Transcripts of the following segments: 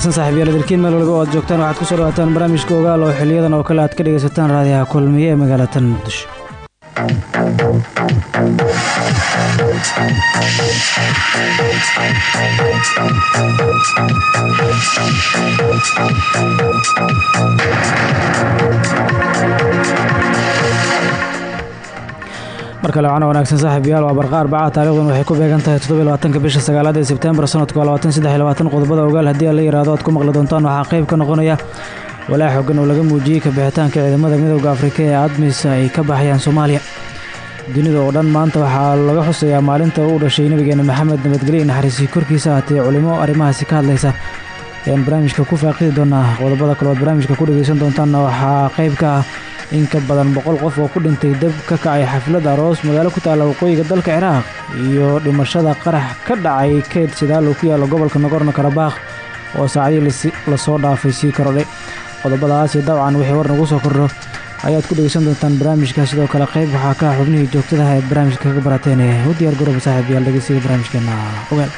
wanaagsan saaxiibyaal dalkiin meel walba oo aad joogtaan waxaad ku soo dhawaataan barnaamijka ogaal oo xiliyadan oo kale aad ka dhegaysataan raadiyaha kulmiye ee magaalatan muqdisho mar kale wacna wanaagsan saaxiibyaal waa barqa arbaca taarikhdan waxay ku beegan tahay toddobylabaatanka bisha sagaalaad ee sebtembar sanadku waa qodobada ogaal haddii la yidhaahdo aad ku maqli doontaan waxaa qayb ka noqonaya walaac xoogan oo laga muujiyey kabixitaanka ciidamada midooda afrika ee admis ay ka baxayaan soomaaliya. Dunida oo dhan maanta waxaa laga xusayaa maalinta uu dhashay nabigeena maxamed nabadgelyo naxariisi korkiisa haatee culimo arrimahaasi ka hadlaysa ayaan barnaamijka ku faaqidi doonaa qodobada kale oad barnaamijka ku dhegaysan doontaanna waxaa qayb ka ah in ka badan boqol qof oo ku dhintay dab ka kacay xaflad aroos magaalo ku taalla waqooyiga dalka ciraaq iyo dhimashada qarax ka dhacay keyd sidaalo ku yaalla gobolka nagorno karabakh oo saacadii la soo dhaafay sii korodhay. Qodobadaasi dabcan wixii war nagu soo kordho ayaad ku dhegeysan doontaan barnaamijka. Sidoo kale qayb waxaa ka ah xubnihii joogtadaha eed barnaamijka kaga barateen ee u diyaar garooba saaxiibayaal dhegeysiga barnaamijkeena ogaal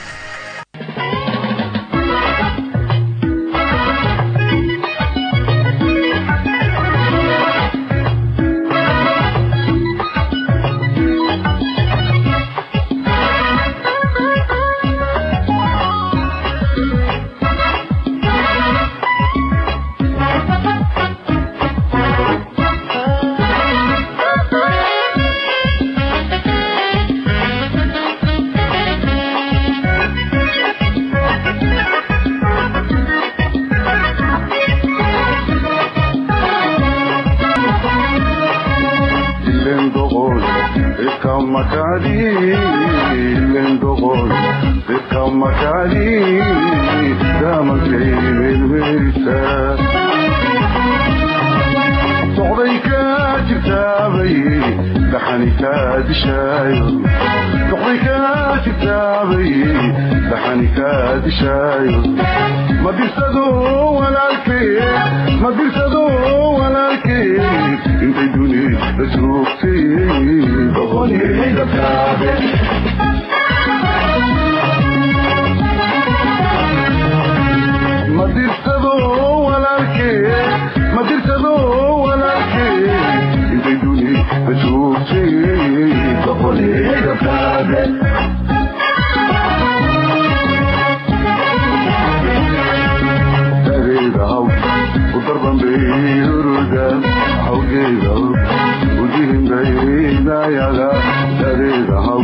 ahaw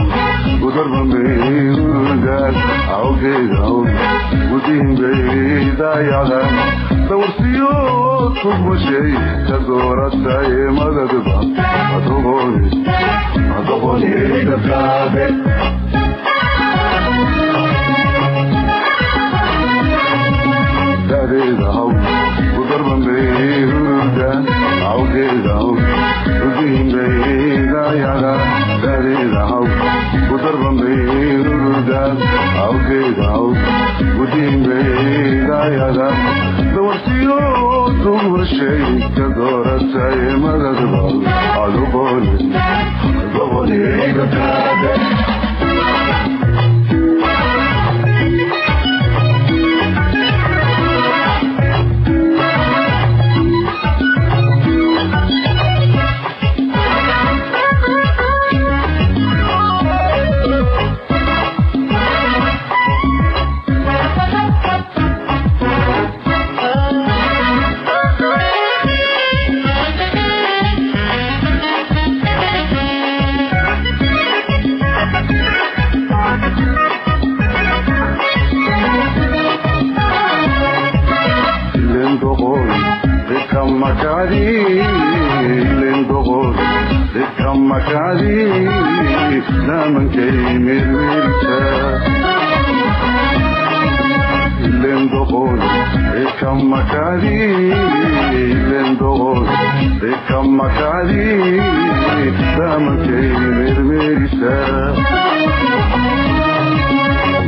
gudarbanbay hurgaan awgeedaw gudihinbay daayacan dawarsiyo tugmashay tagooratay madadba adoqone dadeedahaw gudarbanbay hurgaan awgeedaw gudihinbay daayacan darbamenuruda awgeedaw gudiimeydayada dawartiyo duwashay ka dooratay madadbal aduboone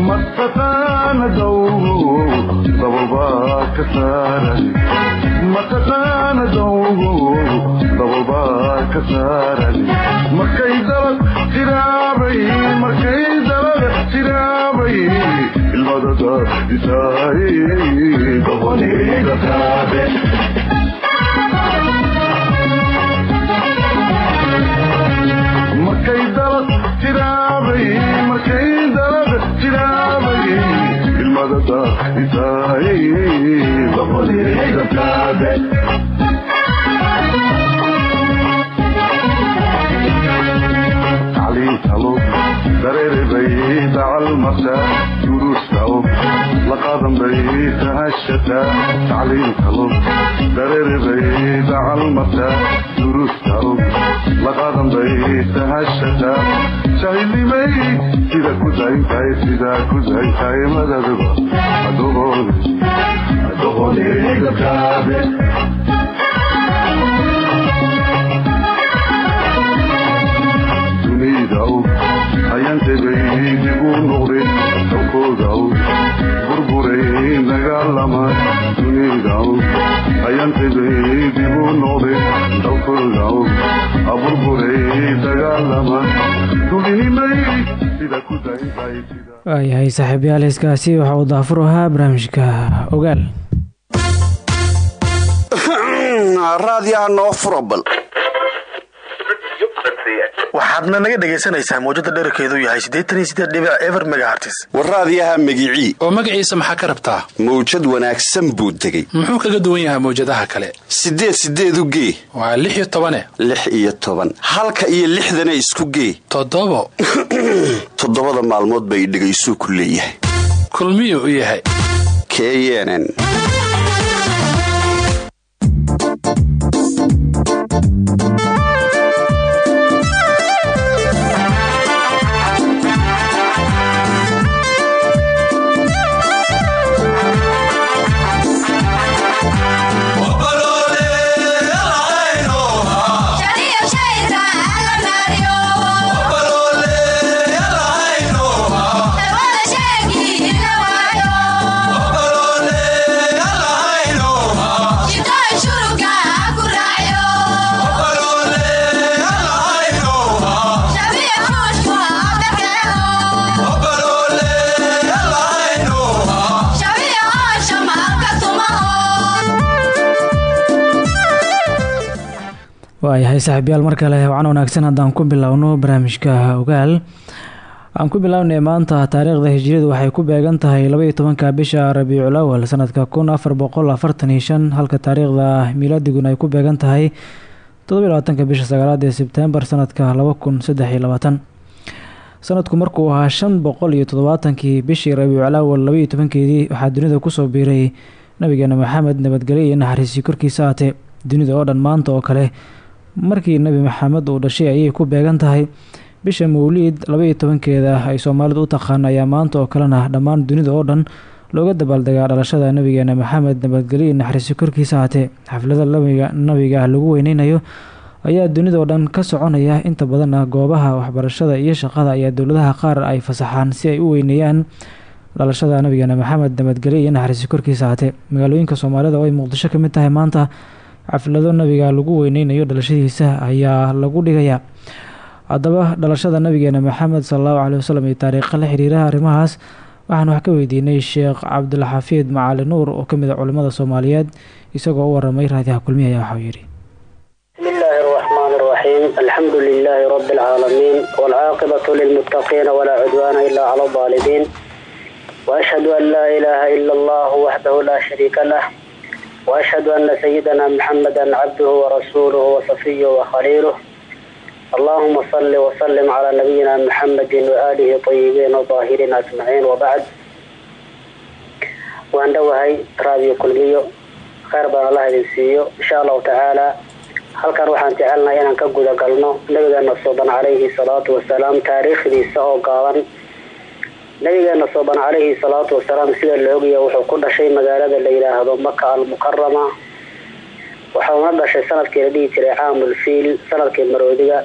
matataanadaw dababaa ka saaran mataqaanadowgo daboolbaa ka saarani markay dalad tiraabay markay dalad tiraabay ilmadada isaay tahashata tacliintalo dareerebay dacalmata duruustaw laqadanbay tahashata jahilnimay sida ku dayntahay sida ku dayntahay madadaba adoqooni adoqooniga kaabe waayahay saaxiibayaal heeskaasi waxa uu daafur ahaa barnaamijka ogaal. Raadiyaha noo furabal waxaadna naga dhagaysanaysaan mawjada dherarkeedu yahay eber megahartis war raadiyaha magicii. Oo magaciisa maxaa ka rabtaa? Mawjad wanaagsan buu tegey muxuu kaga duwan yahay mawjadaha kale? Siddeed siddeedu gee? Waa lix iyo tobane lix iyo toban. Halka iyo lixdana isku gee. Toddobo. Toddobada maalmood bay dhegaysuu ku leeyahay. Kulmiyuu u yahay. Keyenen waayahay saaxiibyaal mar kale wacan wanaagsan haddaan ku bilowno barnaamijka ogaal. Aan ku bilownay maanta taariikhda hijiriyadu waxay ku beegan tahay labaiyo tobanka bisha rabiicul awal sanadka kun afar boqol afartan iyo shan halka taariikhda miilaadiguna ay ku beegan tahay toddobiyo labaatanka bisha sagaalaad ee sebtembar sanadka laba kun saddex iyo labaatan. Sanadku markuu ahaa shan boqol iyo bishii rabiicul awal labaiyo tobankeedii waxaa dunida ku soo biiray nabigeena maxamed nabadgelyo iyo naxariisii korkiisa aatee dunida oo dhan maanta oo kale markii nebi maxamed uu dhashay ayay ku beegan tahay. Bisha mawliid labaiyo tobankeeda ay soomaalidu u taqaan ayaa maanta oo kalena dhammaan dunida oo dhan looga dabaaldegaa dhalashada nabigeena maxamed nabadgelyo iyo naxariisi korkiisa haatee xaflada nabiga lagu weyneynayo ayaa dunida oo dhan ka soconaya. Inta badanna goobaha waxbarashada iyo shaqada ayaa dowladaha qaar ay fasaxaan si ay u weyneeyaan dhalashada nabigeena maxamed nabadgelyo iyo naxariisi korkiisa haatee magaalooyinka soomaalida oo ay muqdisho ka mid tahay maanta xaflado nabiga lagu weyneynayo dhalashadiisa ayaa lagu dhigayaa haddaba dhalashada nabigeena maxamed salallahu caleyhi wasalam iyo taariikha la xiriira arrimahaas waxaan wax ka weydiinay sheekh cabdulxafiid macali nuur oo ka mid a culimmada soomaaliyeed isagoo u waramay raadiyaha kulmihi ayaa waxau yidhi. Alxamdu lilaahi rabbi alcaalamiin waalcaaqibatu lilmuttaqiina walaa cudwaana ilaa cala aldaalimiin waashhadu an laa ilaaha ila allahu waxdahu laa shariika lah وأشهد أن سيدنا محمدا عبده ورسوله وصفيه وخليله اللهم صل وسلم على نبينا محمد وآله طيبين وطاهرين أجمعين وبعد وأن دوهي راديو كلميو خير بان الله يدنسيو إن شاء الله تعالى halkan waxaan jecelnahay inaan ka guda galno nabigeena suuban calayhi salaatu wasalaam taariikhdiisa oo gaaban nabigeena suuban calayhi salaatu wasalaam sida la ogaya wuxuu ku dhashay magaalada la yidhaahdo maka almukarama waxauna dhashay sannadkii la dhihi jiray caamul fiil sannadkii maroodiga.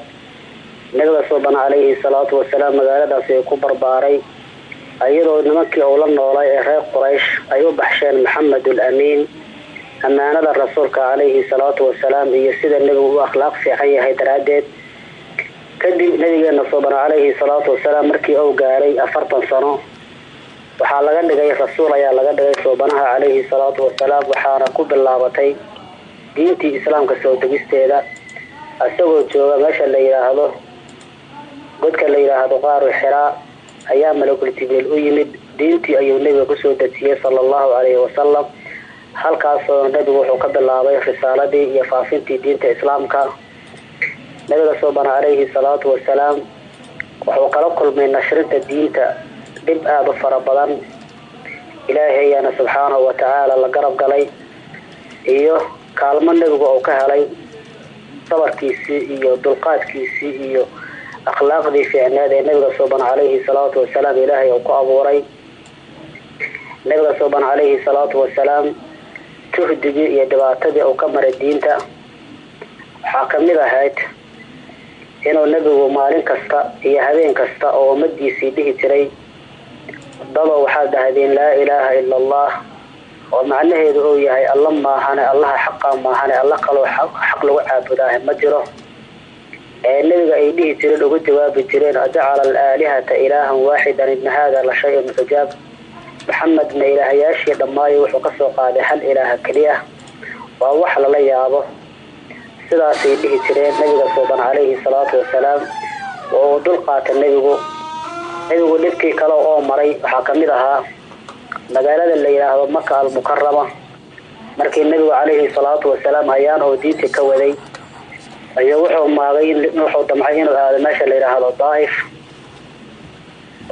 Nabiga suuban calayhi salaatu wasalaam magaaladaasi ay ku barbaaray. Iyadoo nimankii uu la noolay ee reer quraysh ay u baxsheen maxamed ul amiin ammaanada rasuulka calayhi salaatu wasalaam iyo sida nebigu u akhlaaq fiican yahay daraaddeed kadib nabigeena suuban calayhi salaatu wasalaam markii uu gaaray afartan sano waxaa laga dhigay rasuul ayaa laga dhigay soobanaha calayhi salaatu wasalaam waxaana ku bilaabatay diintii islaamka soo degisteeda. Isagoo jooga meesha la yidhaahdo godka la yidhaahdo qaaru xiraa ayaa malakul jibriil u yimid. Diintii ayuu nebiga ku soo dejiyey sala allahu calayhi wasalam halkaasoo nebigu wuxuu ka bilaabay risaaladii iyo faafintii diinta islaamka nabiga soobana calayhi salaatu wasalaam wuxuu kala kulmay nashrinta diinta dhib aada u fara badan. Ilaahay ayaana subxaanahu watacaala la garab galay iyo kaalmo nebigu uu ka helay sabarkiisii iyo dulqaadkiisii iyo akhlaaqdii fiicneed ee nabiga suuban calayhi salaatu wasalaam ilaahay uu ku abuuray. Nabiga suuban calayhi salaatu wasalaam tuhdigii iyo dhibaatadii uu ka maray diinta. Waxaa ka mid ahayd inuu nebigu maalin kasta iyo habeen kasta oo ummadiisii dhihi jiray dado waxaad dhahdeen laa ilaaha ila allah oo macnaheedu uu yahay alla maahane allaha xaqaa maahane alla kaloo xaq lagu caabudaaha ma jiro. Ee nebiga ay dhihi jireen uga jawaabi jireen ajacala alaalihata ilaahan waaxidan ibna haada la shay-un cujaab maxamedna ilaahyaashii dhammaayo wuxuu ka soo qaaday hal ilaaha keliya waa wax lala yaabo sidaasay dhihi jireen nabiga suuban calayhi salaatu wasalaam oo uu dul qaata nebigu. Nebigu dhibkii kale oo maray waxaa ka mid ahaa magaalada la yidhaahdo maka almukarama markii nebigu calayhi salaatu wasalaam ayaan oo diinta ka waday ayuu wuxuu maagay wuxuu damcay inuu aado meesha la yidhaahdo daaif.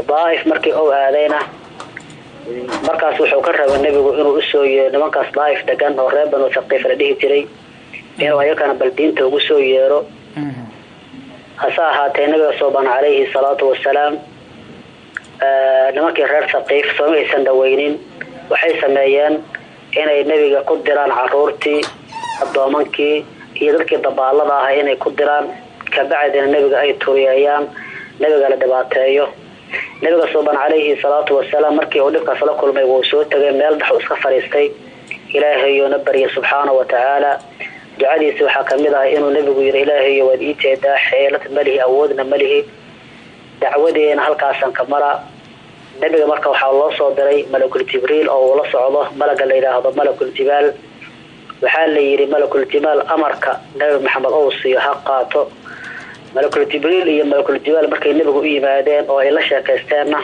Daaif markii uu aadayna markaas wuxuu ka rabay nebigu inuu u soo yeero nimankaas daaif degan oo reer banu saqiif la dhihi jiray inuu ayakana bal diinta ugu soo yeero. Hase ahaatee nabiga suuban calayhi salaatu wasalaam nimankii reer saqiif sooma aysan dhaweynin waxay sameeyeen inay nebiga ku diraan caruurtii addoomankii iyo dadkii dabaalada ahay inay ku diraan. Kabacdina nebiga ay turiyeeyaan nebiga la dhibaateeyo. Nebiga suuban calayhi salaatu wasalaam markii uu dhibkaas la kulmay wuu soo tegay meel dhex iska fadhiistay ilaahayuuna barya subxaana wa tacaala ducadiisi waxaa ka mid ah inuu nebigu yiri ilaahayo waad ii jeedaa xeelad malihi awoodna malihi dacwadeena halkaasan ka mara. Nebiga marka waxaa loo soo diray malakul jibriil oo uu la socdo malaga la yidhaahdo malakul jibaal. Waxaa la yidhi malakul jibaal amarka nabi maxamed ou siiyo ha qaato. Malakul jibriil iyo malakul jibaal markay nebigu u yimaadeen oo ay la sheekaysteenna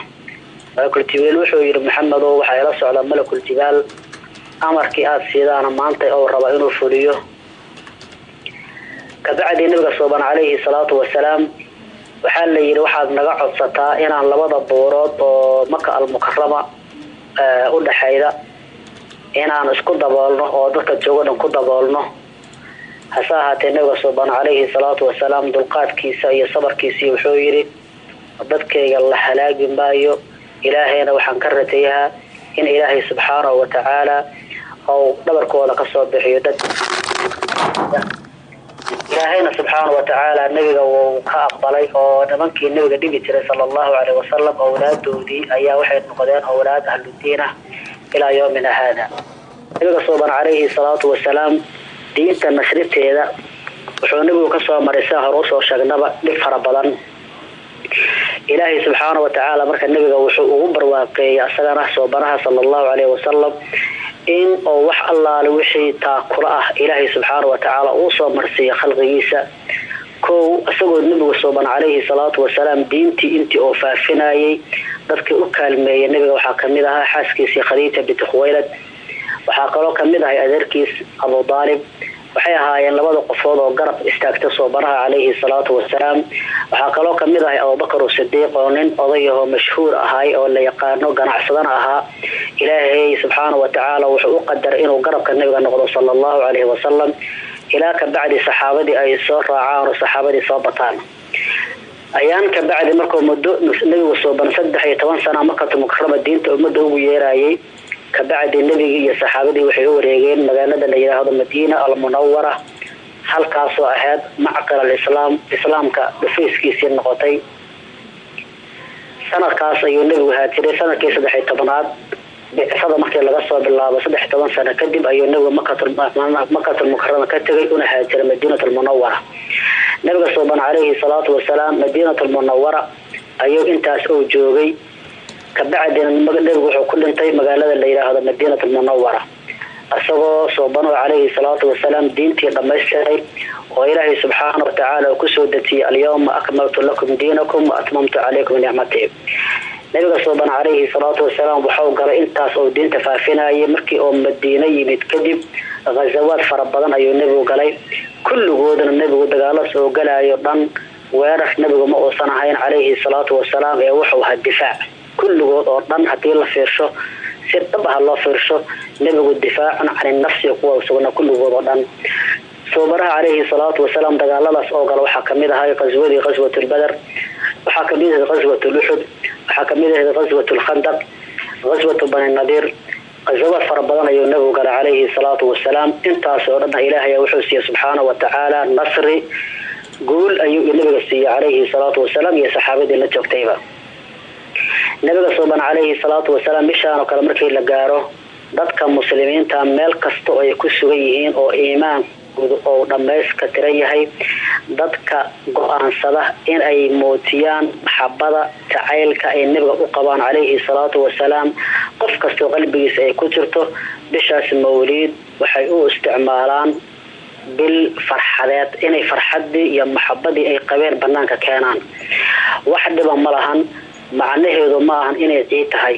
malakul jibriil wuxuu yidhi maxamedow waxaa ila socda malakul jibaal. Amarkii aada siidaana maanta ou raba inuu fuliyo kabacdii nabiga suuban calayhi salaatu wasalaam waxaa la yidhi waxaad naga codsataa inaan labada buurood oo maka almukarama u dhexayda inaan isku daboolno oo dadka joogo dhan ku daboolno. Hase ahaatee nabiga suuban calayhi salaatu wasalaam dulqaadkiisa iyo sabarkiisii wuxuu yidhi dadkayga la halaagi maayo ilaahayna waxaan ka rajayahaa in ilaahay subxaanahu watacaala ou dhabarkooda ka soo bixiyo dad ilaahayna subxaana watacaala nebiga wuu ka aqbalay oo nimankii nebiga dhigi jiray sala allahu caleyh wasalam owlaadoodii ayaa waxay noqdeen owlaad ahludiin ah ilaa yoomina haada. Nabiga suuban calayhi salaatu wasalaam diinta nashriteeda wuxuu nebigu ka soo maray sia hore u soo sheegnaba dhib fara badan. Ilaahay subxaana watacaala marka nebiga wuxuu ugu barwaaqeeyay asagana soobanaha sala allahu caleyhi wasalam in oo wax allaale wixii taakula ah ilaahay subxaana watacaala uu soo marsiiya khalqigiisa. Kow isagoo nebigu suuban calayhi salaatu wasalaam diintii intii oo faafinayay dadkii u kaalmeeyay nebiga waxaa ka mid ahaa xaaskiisii khadiija binti khuwaylad waxaa kaloo ka mid ahay adeerkiis abu daalib waxay ahaayeen labada qofood oo garab istaagta soobanaha calayhi salaatu wasalaam. Waxaa kaloo ka mid ahay abubakar sidiiq oo nin odayahoo mashhuur ahay oo la yaqaano ganacsadana ahaa ilaahay subxaana watacaala wuxuu u qadaray inuu garabka nabiga noqdo sala allahu caleyhi wasalam ilaa kabacdi saxaabadii ay soo raacaan oo saxaabadii soo bataan. Ayaan kabacdi markuu muddo nebigu suuban saddex iyo toban sana makatu mukarama diinta ummadda ugu yeerayay kabacdi nebigii iyo saxaabadii waxay u wareegeen magaalada la yidhaahdo madiina almunawara halkaasoo ahayd macqil alislaam islaamka dhufayskiisii noqotay. Sanadkaas ayuu nebigu haajiray sannadkii saddexiy tobanaad bicsada markii laga soo bilaabo saddex toban sano kadib ayuu nebigu makatulmukarama ka tegay una haajiray madiinat almunawara nabiga suuban calayhi salaatu wasalaam madiinat almunawara ayuu intaas uu joogay. Kabacdina nebigu wuxuu ku dhintay magaalada la yidhaahdo madiinat almunawara isagoo soobano calayhi salaatu wasalaam diintii dhamaystiray oo ilaahay subxaana watacaala uu ku soo dejiyey alyawma akmaltu lakum diinakum wa atmamtu calaykum nicmatii nabiga suuban calayhi salaatu wasalaam waxau galay intaas oo diinta faafinayay markii oo madiino yimid kadib ghazawaad fara badan ayuu nebigu galay. Kulligoodna nebigu dagaalo soo galayo dhan weerar nebigu ma uusan ahayn calayhi salaatu wasalaam ee wuxuu ahaa difaac. Kulligood oo dhan haddii la fiirsho si dhab ah loo fiirsho nebigu difaacun cani nafsi kuwa sugna kulligood oo dhan soobaraha calayhi salaatu wasalaam dagaaladaas oo gala waxaa ka mid ahay qaswadii qaswatulbader waxaa ka mid ahayd qaswatuluxud waxaa ka mid ahayd qaswatulkhandaq qaswatu bani nadiir qasawaad fara badan ayuu nabigu galay calayhi salaatu wasalaam. Intaas oo dhanna ilaahay wuxuu siiyey subxaana watacaala nasri. Guul ayuu nabiga siiyey calayhi salaatu wasalaam iyo saxaabadii la joogtayba. Nabiga suuban calayhi salaatu wasalaam bishaan oo kale markii la gaaro dadka muslimiinta meel kasta ay ku sugan yihiin oo iimaankoodu ou dhammayska tiran yahay dadka go'aansada in ay muujiyaan maxabada jacaylka ay nebiga u qabaan calayhi salaatu wasalaam qof kastoo qalbigiisa ay ku jirto bishaas mawliid waxay u isticmaalaan bil farxadeed inay farxadii iyo maxabadii ay qabeen banaanka keenaan. Wax dhiba ma lahan macnaheedu ma ahan inay ciid tahay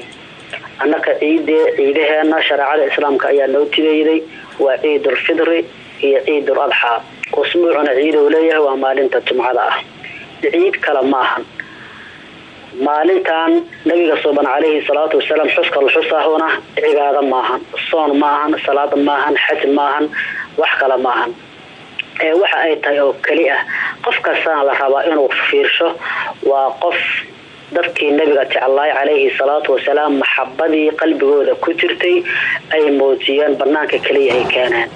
annaka ciidee ciidaheena shareecada islaamka ayaa noo tideeyday waa ciidulfidri iyo ciidul adxaa usbuucuna ciidou leeyahay waa maalinta jumcada ah. Ciid kale ma ahan. Maalintan nabiga suuban calayhi salaatu wasalaam xuska la xusaahuna cibaado maahan soon maahan salaad maahan xaj maahan wax kale maahan ee waxa ay tahay oo keli ah qof kastana la rabaa inuu fiirsho waa qof dadkii nabiga jeclaay calayhi salaatu wasalaam maxabadii qalbigooda ku jirtay ay muujiyeen banaanka keliya ay keeneen.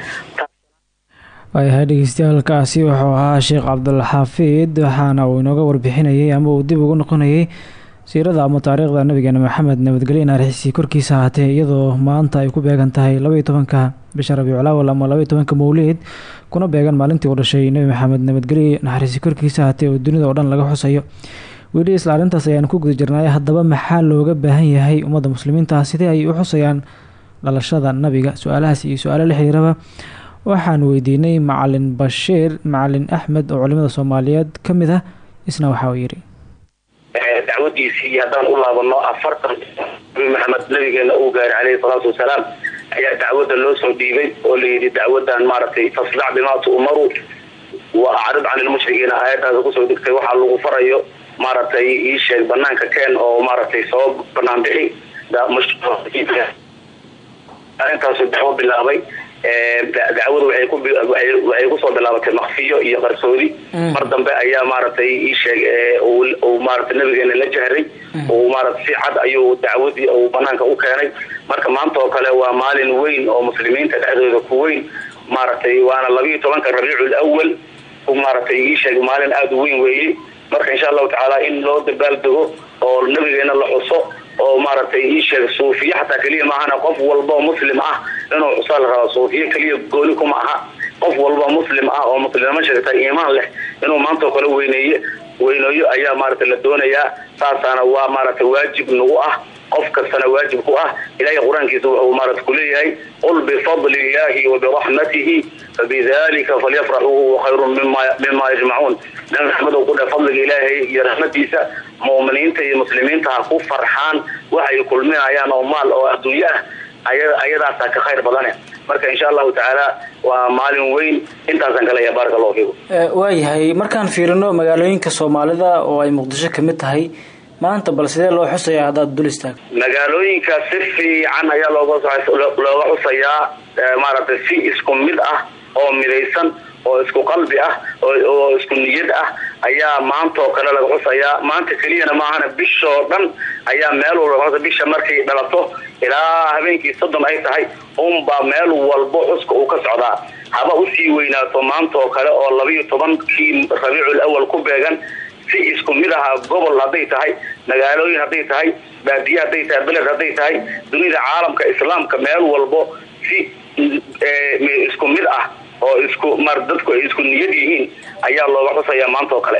Waayahay dhegeystayaaalkaasi wuxuu ahaa sheekh cabdulxafiid waxaana uu inooga warbixinayay ama uu dib ugu noqonayay siirada ama taariikhda nabigeena maxamed nabadgelye naarixisii korkiisa ahaatee iyadoo maanta ay ku beegan tahay labaiyo tobanka bisha rabiiculawal ama labaiyo tobanka mawliid kuna beegan maalintii uu dhashay nebi maxamed nabadgelye naxariisi korkiisa ahaatee oo dunida oo dhan laga xusayo weli isla arrintaas ayaan ku guda jirnay. Haddaba maxaa looga baahan yahay ummadda muslimiinta? Sidee ay u xusayaan dhalashada nabiga? Su'aalahaas iyo su'aalo la xiriiraba waxaan weydiinay macalin bashiir macalin axmed oo culimada soomaaliyeed. Ka mid ah isna waxa uu yidhi. Dacwadiisii haddaan u laabano afartan nabi maxamed nabigeena uu gaaray caleyhi wasalaam ayaa dacwadda loo soo dhiibay oo layidhi dacwadan maaragtay fasdac bimaa tu'maru wa acrid can ilmushrikiina aayadaas ku soo degtay waxaa lagu farayo maaragtay ii sheeg banaanka keen oo maaragtay soo banaan bixi arintaasu dacwo bilaabay dacwadu waxay ku soo bilaabatay makfiyo iyo qarsoodi. Mar dambe ayaa maaragtay ii sheeg uu maaragtay nabigeena la jahray uu maaragtay si cad ayuu dacwadii uu banaanka u keenay. Marka maanta oo kale waa maalin weyn oo muslimiinta dhexdooda ku weyn. Maaragtay waana labiiyo tobanka rabiicul awal maaragtay ii sheeg maalin aada u weyn weeye marka insha allahu tacaala in loo dabaaldego oo nabigeena la xuso oo maaragtay ii sheeg suufiye xataa keliya maahana qof walbao muslim ah inuu xusaa la rabaa suufiye keliya gooni kuma aha. Qof walba muslim ah oo muslimnimo sheegta iimaan leh inuu maantao kale weyneeye weyneeyo ayaa maaragtay la doonayaa. Saasaana waa maaragtay waajib nagu ah qof kastana waajib ku ah ilahay qur'aankiisa wuxuu maarata kuleeyahay qul bifadli illahi wa biraxmatihi fabidalika falyafraxuu huwa khayrun mima yajmacuun nabi maxamed ku dhe fadliga ilaahay iyo raxmadiisa mu'miniinta iyo muslimiinta ha ku farxaan waxay kulminayaan oo maal oo adduunye ah ayadaasa ka khayr badane. Marka insha allahu tacaala waa maalin weyn intaasaan kaleeya baaraka allahu fiikum. Waayahay markaan fiirino magaalooyinka soomaalida oo ay muqdisho ka mid tahay maanta bal sidee loo xusayaa haddaad dul istaag magaalooyinka si fiican ayaa looga xusayaa maaragtay si isku mid ah oo midaysan oo isku qalbi ah oo isku niyad ah ayaa maanta oo kale laga xusayaa. Maanta keliyana maahana bishoo dhan ayaa meel walba bisha markay dhalato ilaa habeenkii soddon ay tahay unbaa meel walbo xuska uu ka socdaa. Haba u sii weynaato maanta oo kale oo labiiyo tobankii rabiicul awal ku beegan si isku mid aha gobol hadday tahay magaalooyin hadday tahay baadiye hadday tahay beled hadday tahay dunida caalamka islaamka meel walbo si isku mid ah oo isku mar dadku ay isku niyad yihiin ayaa looga xusayaa maanta oo kale.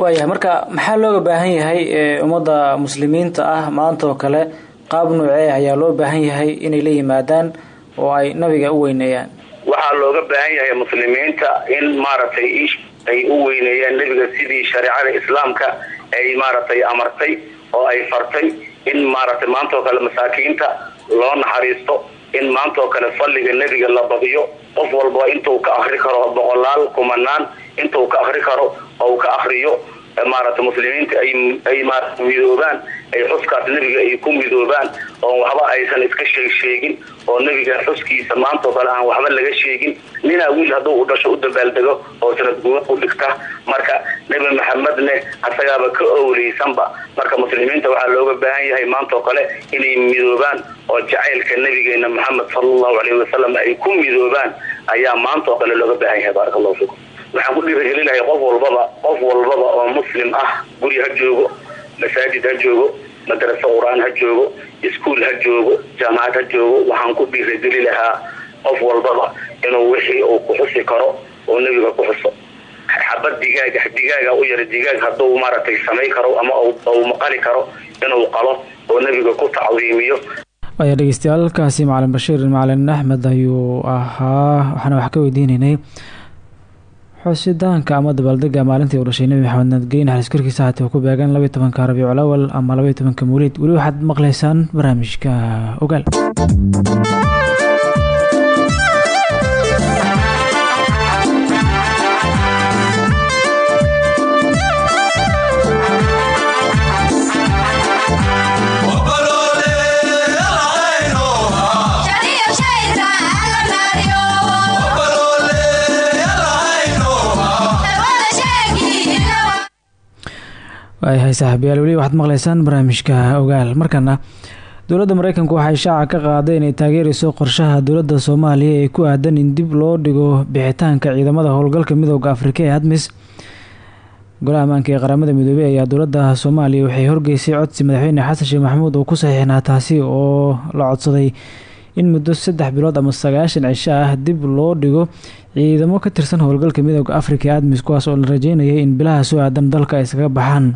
Waayahay marka maxaa looga baahan yahay ummadda muslimiinta ah maanta oo kale? Qaab noocee ayaa loo baahan yahay inay la yimaadaan oo ay nabiga u weyneeyaan. Waxaa looga baahan yahay muslimiinta in maaragtay ay u weyneeyaan nebiga sidii shareecada islaamka ay maaragtay amartay oo ay fartay in maaragtay maanta oo kale masaakiinta loo naxariisto in maanta oo kale fadliga nebiga la badiyo qof walba intuu ka akri karo boqolaal kumanaan intuu ka akri karo oo ka akriyo maaragtay muslimiinta ay ay maarata midoobaan ay xuskaas nebiga ay ku midoobaan oo waxba aysan iska sheeg sheegin oo nebiga xuskiisa maanta oo kale aan waxba laga sheegin. Ninaa wiil hadduu u dhasho u dabaaldego oo sanad guba u dhigta. Marka nebi maxamedne asagaaba ka owleysanba. Marka muslimiinta waxaa looga baahan yahay maanta oo kale inay midoobaan oo jacaylka nabigeena maxamed sala allahu caleyhi wasalam ay ku midoobaan ayaa maanta oo kale looga baahan yahay. Baaraka allahu fiikum waxaan ku dhiirigelinahay qof walbaba qof walbaba oo muslim ah guri ha joogo masaajid ha joogo madraso qur'aan ha joogo iskuol ha joogo jaamacad ha joogo. Waxaan ku dhiirigeli lahaa qof walbaba inuu wixii uu ku xusi karo oo nebiga ku xuso. Xabad digaag digaaga u yara digaag hadduu maaragtay samay karo ama uu maqali karo inuu qalo oo nebiga ku tacdiimiyo waaya dhegeystayaal halkaasi macalin bashiir macalin axmed ayuu ahaa. Waxaana wax ka weydiineynay xusitaanka ama dabaaldega maalintii uu dhashay nebi maxamed nadgeyn xalis korkiisa haatee ku beegan labaiy tobanka rabiicul awal ama labaiy tobanka mawlid weli waxaad maqleysaan barnaamijka ogaal waayahay saaxiibayaal weli waxaad maqleysaan barnaamijka ogaal. Markana dowladda mareykanku waxay shaaca ka qaaday inay taageereyso qorshaha dowladda soomaaliya ee ku aadan in dib loo dhigo bixitaanka ciidamada howlgalka midooda afrika ee admis. Golaha ammaanka ee qaramada midoobey ayaa dowladda soomaaliya waxay horgeysay codsi madaxweyne xasan sheekh maxamuud oo ku saxiixnaa taasi oo la codsaday in muddo saddex bilood ama sagaashan cisho ah dib loo dhigo ciidamo ka tirsan howlgalka midooda afrika ee admis kuwaas oo la rajeynayay in bilaha soo aadan dalka ay iskaga baxaan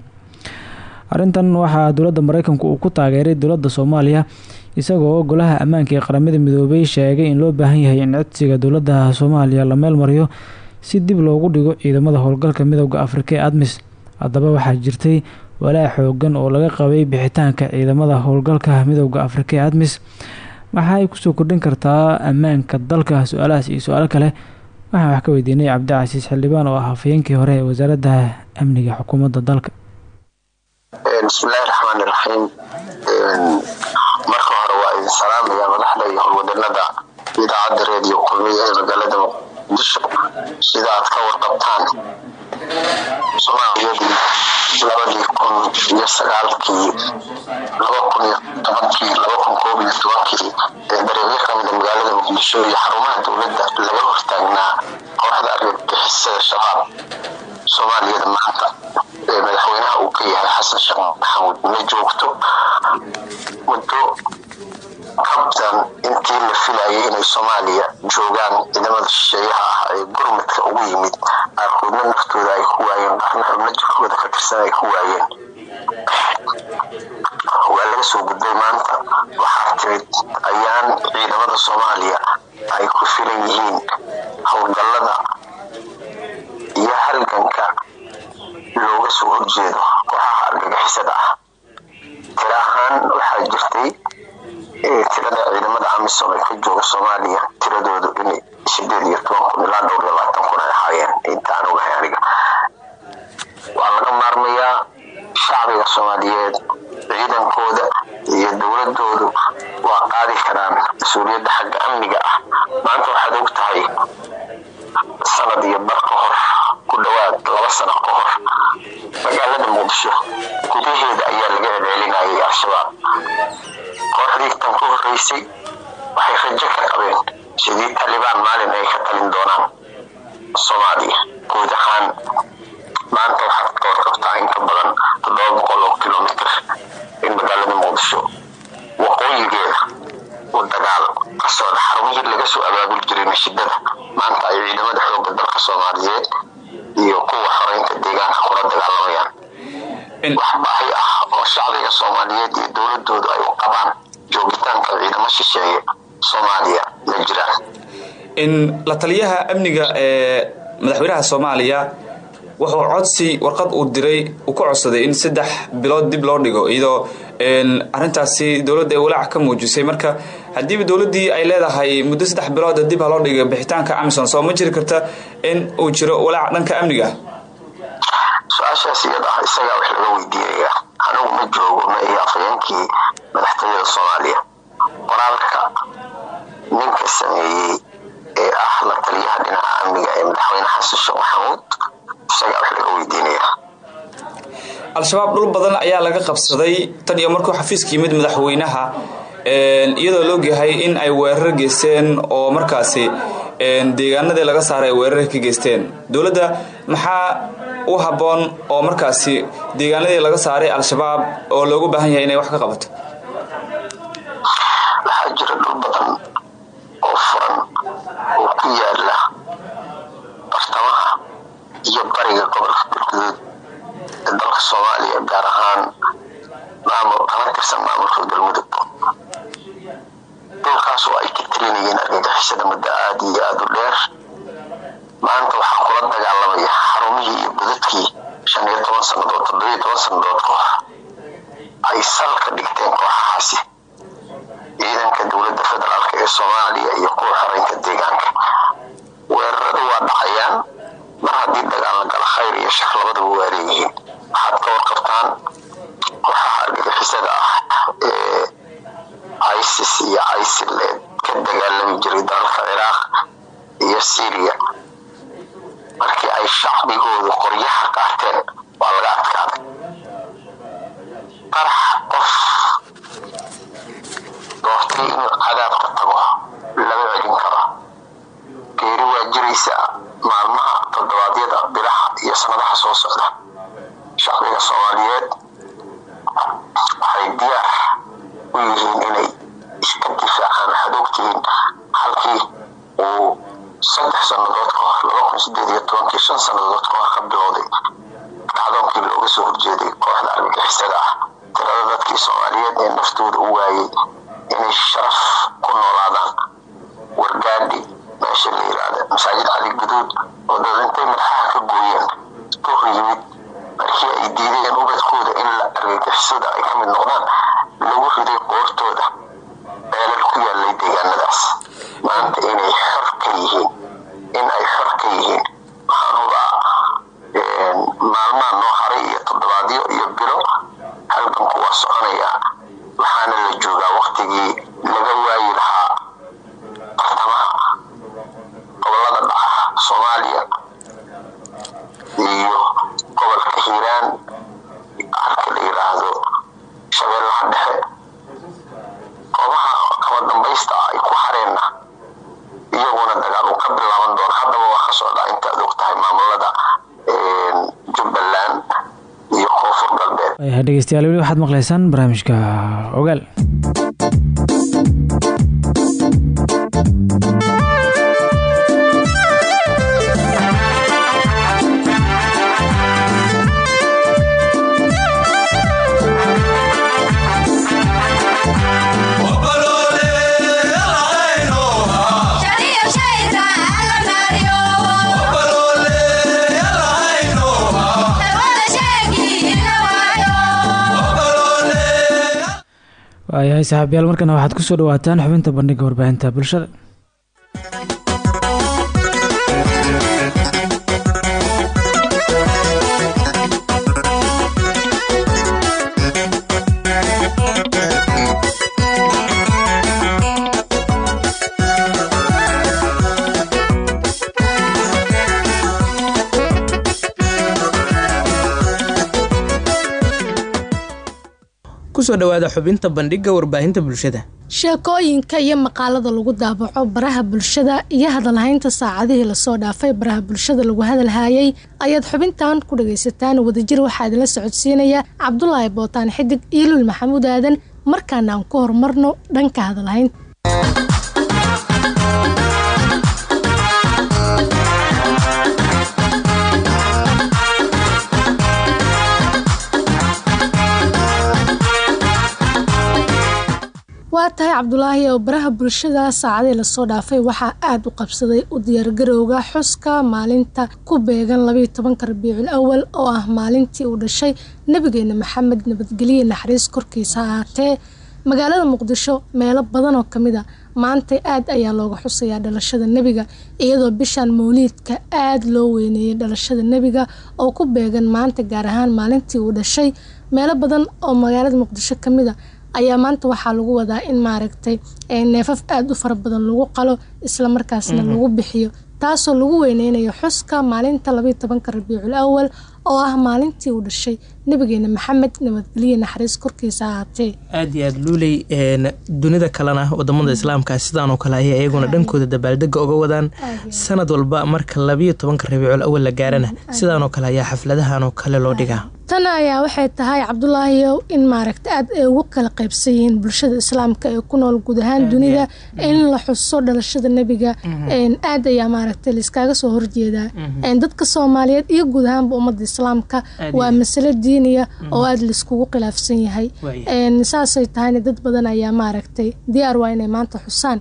arrintan waxaa dowladda mareykanku uu ku taageeray dowladda soomaaliya isagoo golaha ammaanka ee qaramada midoobay sheegay in loo baahan yahay in codsiga dowladda soomaaliya la meel mariyo si dib loogu dhigo ciidamada howlgalka midooda afrika admis. Haddaba waxaa jirtay walaac xoogan oo laga qabay bixitaanka ciidamada howlgalka midooda afrika ee admis. Maxaay ku soo kordhin kartaa ammaanka dalka su'aalahaas iyo su'aalo kale. Waxaan wax ka weydiinay cabdicasiis xildhibaan oo ah hafayeenkii hore ee wasaaradda amniga xukuumadda dalka bismillahi raxmaani raxiim marka hore waa idin salaamaya madaxda iyo howlwadanada idaacadda reediyo kulmiya ee magaalada sida aad ka warqabtaan. Soomaaliyadii labadii kun iyo sagaalkii laba kun iyo tobankii laba kun koob iyo tobankii ee dareemyo kamida magaalada muqdisho iyo xarumaha dowladda laga hortaagnaa kooxda argagixisada shabaab soomaaliyada maanta ee madaxweynaha uu ka yahay xasan sheekh maxamuud. Ma joogto? Muddo kabtan intii la filayay inay soomaaliya joogaan ciidamada shisheeyaha ah ee gurmudka ugu yimid qaarkoodna naftooda ay ku waayeen qaarna xubno jirkooda ka tirsan ay ku waayeen. Waa laga soo gudbay maanta. Waxaa timid ayaan ciidamada soomaaliya ay ku filan yihiin howlgallada iyo halganka looga soo horjeedo. Kooxaha argagixisada ah. Tira ahaan waxaa jirtay tirada ciidamada amisom ee ka jooga soomaaliya tiradoodu inay sideed iyo toban kun ilaa dhowr iyo labaatan kun ay ahaayeen intaan ogahay aniga. Waa laga maarmayaa shacbiga soomaaliyeed ciidankooda iyo dowladoodu waa qaadi karaan mas'uuliyadda xagga amniga ah. Maanta waxaad og tahay sanad iyo bar ka hor ku dhowaad laba sano ka hor. Magaalada muqdisho gudaheeda ayaa laga celcelinayay al-shabaab. Kooxdii tan ku horeysay waxay rajo ka qabeen sidii talibaan maalin ay ka talin doonaan soomaaliya. Guud ahaan maanta waxaad ka warqabtaa in ka badan toddoba boqol oo kilomitr in magaalada muqdisho. Waqooyigeeda u dagaal ka xarumihii laga soo abaabul jiray nashidada maanta ay ciidamada xooga dalka soomaaliyeed iyo kuwa xoreynta deegaanka kula dagaalamayaan wax baahi ah oo shacbiga soomaaliyeed iyo dowladoodu ay u qabaan joogitaanka ciidamo shisheeye soomaaliya ma jiraan. In la taliyaha amniga ee madaxweynaha soomaaliya wuxuu codsi warqad uu diray uu ka codsaday in saddex bilood dib loo dhigo iyadoo arintaasi dowladda ay walaac ka muujisay. Marka haddiiba dowladdii ay leedahay muddo saddex bilood dib ha loo dhiga bixitaanka amison soo ma jiri karta in uu jiro walaac dhanka amniga? Su'aashaas iyada ah isagaa wax laga weydiinaya anigu ma joogo ma iyo afhayeenkii madaxtooyada soomaaliya. Qoraalka ninka sameeyey ee ah la taliyaha dhinaca amniga ee madaxweyne xasan sheekh maxamuud isagaa wax laga weydiinaya al-shabaab dhul badan ayaa laga qabsaday tan iyo markuu xafiiska yimid madaxweynaha iyadoo loogyahay in ay weerar geysteen oo markaasi deegaanadii laga saaray ay weerar ka geysteen. Dowladda maxaa u habboon oo markaasi deegaanadii laga saaray al-shabaab oo loogu baahan yahay inay wax ka qabato? Waxaa jira dhul badan oo furan oo ku yaalla bartamaha iyo bariga gobolka galguduud ee dalka soomaaliya gaar ahaan maamul kala tirsan maamulka galmudug dhulkaas oo ay ka tirinayeen argagixisada muddo aada iyo aada u dheer maanta waxaa kula dagaalamaya xarumihii iyo godadkii shan iyo toban sannadood toddobiyo toban sannadood ka ay sal ka dhigteen kooxahaasi ciidanka dowladda federaalk ee soomaaliya iyo kuwa xoreynta deegaanka. Weeraradu waa dhacayaan mar haddii dagaal la galo khayr iyo shar labadaba waa leeyihiin waxaad ka warqabtaan kooxaha argagixisada ah ee isis iyo isil ee ka dagaalami jiray dalalka ciraaq iyo syriya markii ay shacbigoodu qoryaha qaateen waa laga adkaaday qarax qof doortay inuu cadaabka tago lama celin karo geeri waa jiraysaa maalmaha toddobaadyada bilaha iyo sanadaha soo socda shacbiga soomaaliyeed waxay diyaar u yihiin inay iska difaacaan waxaad ogtihiin halkii uu saddex sannadood ka hor laba kun sideed iyo tobankii shan sannadood ka hor ka bilowday kacdoonkii looga soo horjeeday kooxda argagixisada ah tirada dadkii soomaaliyeed ee naftooda u waayey inay sharaf ku noolaadaan wargaadhi meesha la yiraahda masaajid cali guduud oo dad intay madaxaha ka gooyeen duhur yimid markii ay diideen ubadkooda in la argagixisada ay ka mid noqdaan lagu riday qoortooda beelal ku yaalay deegaanadaas maanta inay xor ka yihiin in ay xor ka yihiin waxaan hubaa maalmaha noo haray iyo toddobaadyo iyo bilo halganku waa soconaya waxaana la joogaa waktigii laga waayi lahaa bartamaha gobollada dhaca soomaaliya iyo gobolka hiiraan halka la yiraahdo shabeellaha dhexe goobaha kaba dambaysta ay ku hareenna iyaguna dagaal uu ka bilaaban doono haddaba waa ka socdaa intaad og tahay maamulada jubbaland iyo koonfur galbeed waayahay dhegeystayaal weli waxaad maqlaysaan barnaamijka ogaal waayahay saaxiibayaal markana waxaad ku soo dhawaataan xubinta bandhiga warbaahinta bulshada ku soo dhawaada xubinta bandhiga warbaahinta bulshada. Sheekooyinka iyo maqaalada lagu daabaco baraha bulshada iyo hadalhaynta saacadihii la soo dhaafay baraha bulshada lagu hadalhaayay ayaad xubintan ku dhagaysataan wadajir waxaa idinla socodsiinaya cabdulaahi bootaan xidig iyo lul maxamuud aadan. Markaana aan ku horumarno dhanka hadalhaynta cabdulaahi oo baraha bulshada saacadii la soo dhaafay. Waxaa aada u qabsaday u diyaargarowga xuska maalinta ku beegan labayo tobanka rabiicul awal oo ah maalintii uu dhashay nabigeena maxamed nabadgelye naxariis korkiisa ahaatee magaalada muqdisho meelo badan oo ka mid a maanta aad ayaa looga xusayaa dhalashada nebiga iyadoo bishan mawliidka aada loo weyneeyay dhalashada nebiga oo ku beegan maanta gaar ahaan maalintii uu dhashay. Meelo badan oo magaalada muqdisho ka mid a ayaa maanta waxaa lagu wadaa in maaragtay neefaf aada u fara badan lagu qalo islamarkaasna lagu bixiyo. Taasoo lagu weyneynayo xuska maalinta labayo tobanka rabiicul awal oo ah maalintii uu dhashay nabigeena maxamed nabadgelye naxariis korkiisa ahaatee. Aada iyo aada luuley dunida kalena waddamada islaamka sidaanoo kale ayay iyaguna dhankooda dabaaldega oga wadaan. Sanad walba marka labayo tobanka rabiicul awal la gaarana sidaanoo kale ayaa xafladahanoo kale loo dhigaa. Tan ayaa waxay tahay cabdulaahiyow in maaragta aad ay ugu kala qaybsan yihiin bulshada islaamka ee ku nool guud ahaan dunida in la xuso dhalashada nebiga. Aad ayaa maaragta laiskaaga soo horjeedaa. Dadka soomaaliyeed iyo guud ahaanba ummadda islaamka waa masalo diiniya oo aada laiskugu khilaafsan yahay. Saasay tahayna dad badan ayaa maaragtay diyaar waa inay maanta xusaan.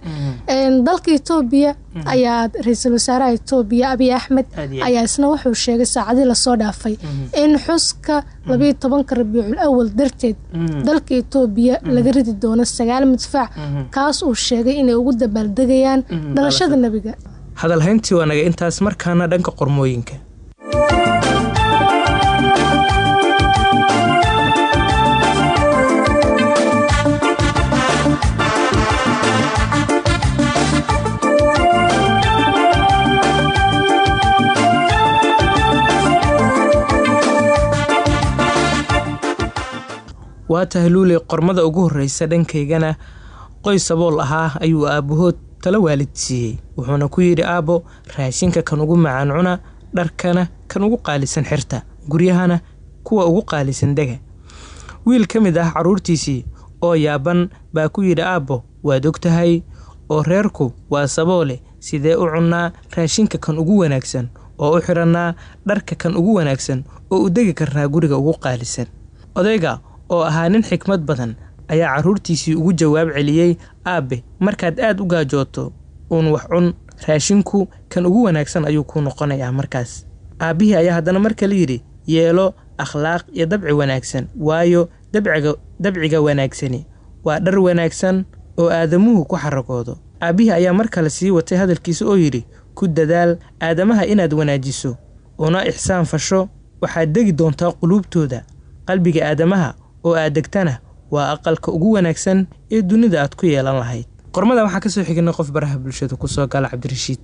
Dalka etoobiya ayaa ra'iisul wasaaraha etoobiya abiy axmed ayaa isna wuxuu sheegay saacadii la soo dhaafay. In xuska labayo tobanka rabiicul awal darteed dalka etoobiya laga ridi doono sagaal madfac kaas uu sheegay inay ugu dabaaldegayaan dhalashada nebiga hadalhayntii waa naga intaas markaana dhanka qormooyinka waa tahluuley qormada ugu horreysa dhankaygana qoys sabool ahaa ayuu aabbahood tala waalid siiyey. Wuxuuna ku yidhi aabbo raashinka kan ugu macaan cuna dharkana kan ugu qaalisan xirta guryahana kuwa ugu qaalisan dega. Wiil ka mid ah carruurtiisii oo yaaban baa ku yidhi aabbo waad og tahay oo reerku waa saboole sidee u cunnaa raashinka kan ugu wanaagsan oo u xidhannaa dharka kan ugu wanaagsan oo u degi karnaa guriga ugu qaalisan? Odayga oo ahaa nin xikmad badan ayaa carruurtiisii ugu jawaab celiyey aabbe markaad aad u gaajooto uun wax cun raashinku kan ugu wanaagsan ayuu kuu noqonayaa markaas. Aabbihii ayaa haddana mar kale yidhi yeelo akhlaaq iyo dabci wanaagsan waayo dabciga dabciga wanaagsani waa dhar wanaagsan oo aadamuhu ku xaragoodo. Aabbihii ayaa mar kale sii watay hadalkiisa oo yidhi ku dadaal aadamaha inaad wanaajiso una ixsaan fasho waxaad degi doontaa quluubtooda qalbiga aadamaha oo aad degtana waa aqalka ugu wanaagsan ee dunida aad ku yeelan lahayd. Qormada waxaa ka soo xignay qof baraha bulshada ku soo gala cabdirashiid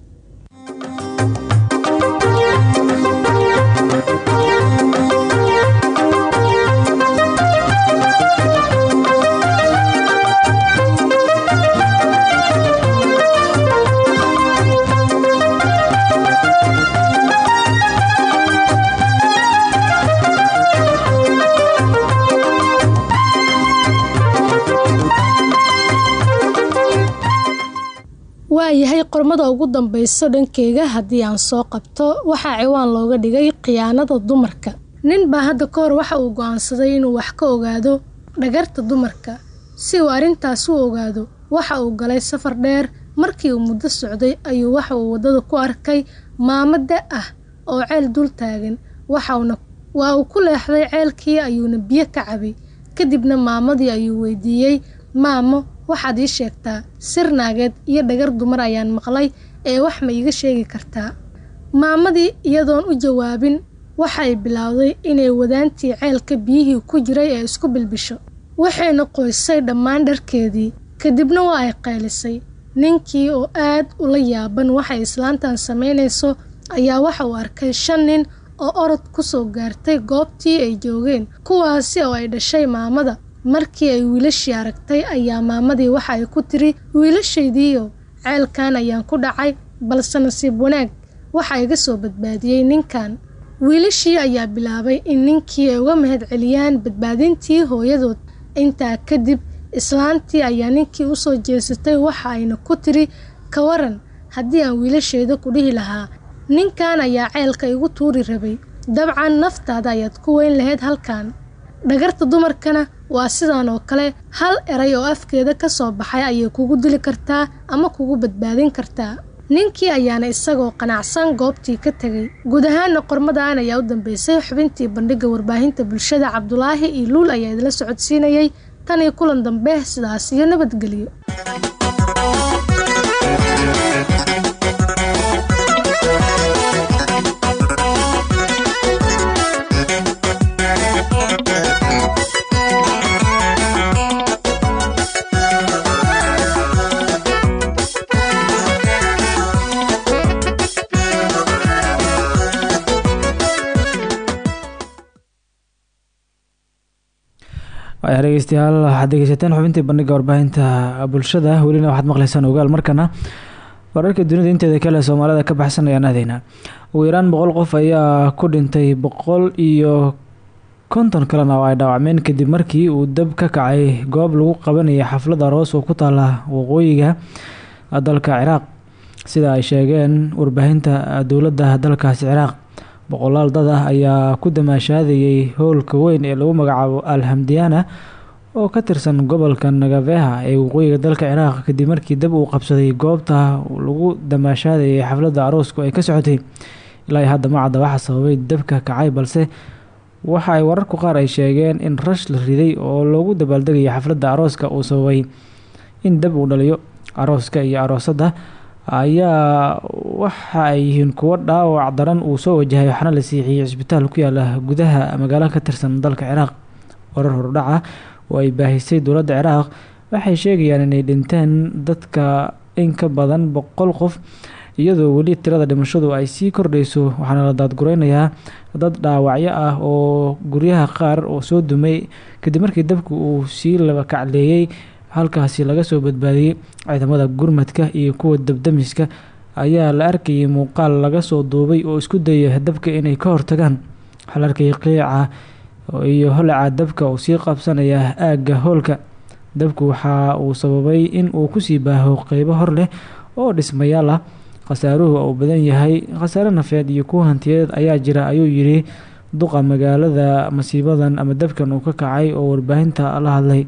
waayahay qormada ugu dambeyso dhankeyga haddii aan soo qabto waxaa ciwaan looga dhigay khiyaanada dumarka. Nin baa hadda ka waxa uu go'aansaday inuu wax ka ogaado dhagarta dumarka. Si uu arrintaas u ogaado waxa uu galay safar dheer markii uu muddo socday ayuu waxa uu waddada ku arkay maamo da ah oo ceel dul taagan. Waxauna waa uu ku leexday ceelkii ayuuna biyo ka cabay. Kadibna maamadii ayuu weydiiyey maamo waxaad ii sheegtaa sir naageed iyo dhagar dumar ayaan maqlay ee wax ma iiga sheegi kartaa. Maamadii iyadoon u jawaabin waxay bilowday inay wadaantii ceelka biyihii ku jiray ee isku bilbisho. Waxayna qoysay dhammaan dharkeedii kadibna waa ay qaylisay ninkii oo aad ula yaaban waxay islaantan samaynayso ayaa waxa uu arkay shan nin oo orod ku soo gaartay goobtii ay joogeen kuwaasi oo ay dhashay maamada markii ay wiilashii aragtay ayaa maamadii waxa ay ku tiri wiilashaydiiyo ceelkan ayaan ku dhacay balse nasiib wanaag waxa iga soo badbaadiyey ninkan. Wiilashii ayaa bilaabay in ninkii ay uga mahad celiyaan badbaadintii hooyadood. Intaa kadib islaantii ayaa ninkii u soo jeesatay waxa ayna ku tiri ka waran haddii aan wiilashayda ku dhihi lahaa ninkan ayaa ceelka igu tuuri rabay. Dabcan naftaada ayaad ku weyn lahayd halkan dhagarta dumarkana waa sidan oo kale hal eray oo afkeeda ka soo baxay ayay kugu dili kartaa ama kugu badbaadin kartaa. Ninkii ayaana isagoo qanacsan goobtii ka tegay guud ahaana qormadan ayaa u dambeysay xubintii bandhiga warbaahinta bulshada cabdulaahi iyo luul ayaa idila socodsiinayay. Tan iyo kulan dambe sidaas iyo nabadgelyo waaya dhegeystayaal waxaad dhegeysateen xubintii bandhiga warbaahinta bulshada. Welina waxaad maqleysaan ogaal markana wararka dunida inteeda kale soomaalida ka baxsan ayaan aadaynaa ugu yaraan boqol qof ayaa ku dhintay boqol iyo konton kalena oo ay dhaawacmeen kadib markii uu dab ka kacay goob lagu qabanayay xaflad aroos oo ku taala waqooyiga dalka ciraaq. Sida ay sheegeen warbaahinta dowladda dalkaasi ciraaq boqolaal dad ah ayaa ku damaashaadayay howlka weyn ee lagu magacaabo alhamdiyaana oo ka tirsan gobolka nagaveha ee waqooyiga dalka ciraaq kadib markii dab uu qabsaday goobta lagu damaashaadayay xafladda aroosku ay ka socotay. Ilaa hadda ma cadda waxa sababay dabka kacay balse waxa ay wararku qaar ay sheegeen in rash la riday oo loogu dabaaldegayay xafladda arooska uu sababay in dab uu dhaliyo arooska iyo aroosadda ayaa waxa ay yihiin kuwo dhaawac daran uu soo wajahay waxaana la siixiyey cisbitaal ku yaalla gudaha magaalo ka tirsan dalka ciraaq. Warar hordhaca oo ay baahisay dowladda ciraaq waxay sheegayaan inay dhinteen dadka in ka badan boqol qof iyadoo weli tirada dhimashadu ay sii kordhayso waxaana la daadgureynayaa dad dhaawacyo ah oo guryaha qaar oo soo dumay. Kadib markii dabku uu sii laba kacleeyey halkaasi laga soo badbaadiyey ciidamada gurmadka iyo kuwa dabdamiska ayaa la arkayay muuqaal laga soo duubay oo isku dayay dabka inay ka hortagaan waxaa la iyo holaca dabka oo sii qabsanaya aagga hoolka. Dabku waxa uu sababay in uu ku sii baaho qeybo hor leh oo dhismayaal ah. Khasaaruhu uu badan yahay khasaare nafeed iyo kuwa hantiyeed ayaa jira ayuu yidhi duqa magaalada masiibadan ama dabkan uu ka kacay oo warbaahinta la hadlay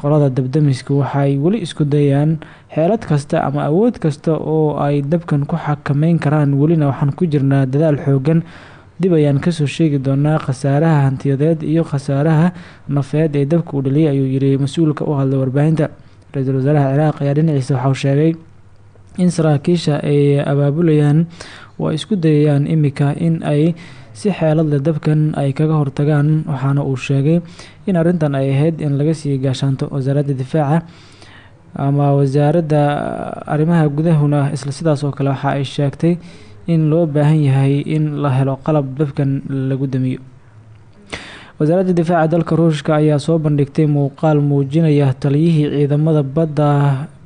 qolada dabdamisku waxay weli isku dayaan xeelad kasta ama awood kasta oo ay dabkan ku xakameyn karaan. Welina waxaan ku jirnaa dadaal xoogan dib ayaan ka soo sheegi doonaa khasaaraha hantiyadeed iyo khasaaraha nafeed ee dabka uu dhaliyay ayuu yiri mas'uulka u hadlay warbaahinta. Ra'iisul wasaaraha ciraaq ayaa dhinaciisa waxauu sheegay in saraakiisha ay abaabulayaan oo isku dayayaan imika in ay si xeeladle dabkan ay kaga hortagaan. Waxaana uu sheegay in arrintan ay ahayd in laga sii gaashaanto wasaaradda difaaca ama wasaaradda arrimaha gudahuna isla sidaas oo kale waxa ay sheegtay in loo baahan yahay in la helo qalab dabkan lagu damiyo. Wasaaradda difaaca dalka ruushka ayaa soo bandhigtay muuqaal muujinaya taliyihii ciidamada badda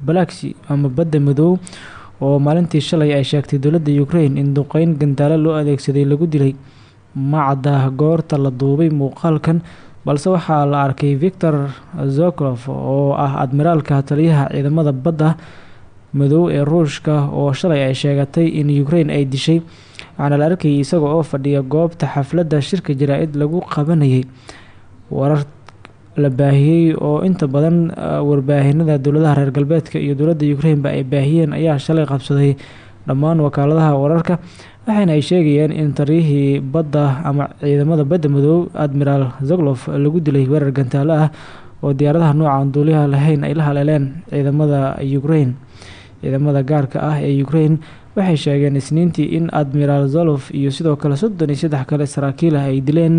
balaxi ama badda madow oo maalintii shalay ay sheegtay dowladda ukraine in duqeyn gantaalo loo adeegsaday lagu dilay. Macda goorta la duubay muuqaalkan balse waxaa la arkay victor zoklof oo ah admiraalka taliyaha ciidamada badda madow ee ruushka oo shalay ay sheegatay in ukraine ay dishay. Waxaana la arkayay isaga oo fadhiya goobta xafladda shirka jaraa-id lagu qabanayay. Warar la baahiyey oo inta badan warbaahinada dowladaha reer galbeedka iyo dowladda ukraineba ay baahiyeen ayaa shalay qabsaday dhammaan wakaaladaha wararka waxaana ay sheegayeen in taliyihii badda ama ciidamada badda madow admiraal zoglof lagu dilay weerar gantaalo ah oo diyaaradaha nooca aan duuliyaha lahayn ay la haleeleen ciidamada ukraine. Ciidamada gaarka ah ee ukraine waxay sheegeen isniintii in admiraal zolof iyo sidoo kale soddon iyo saddex kale saraakiil ah ay dileen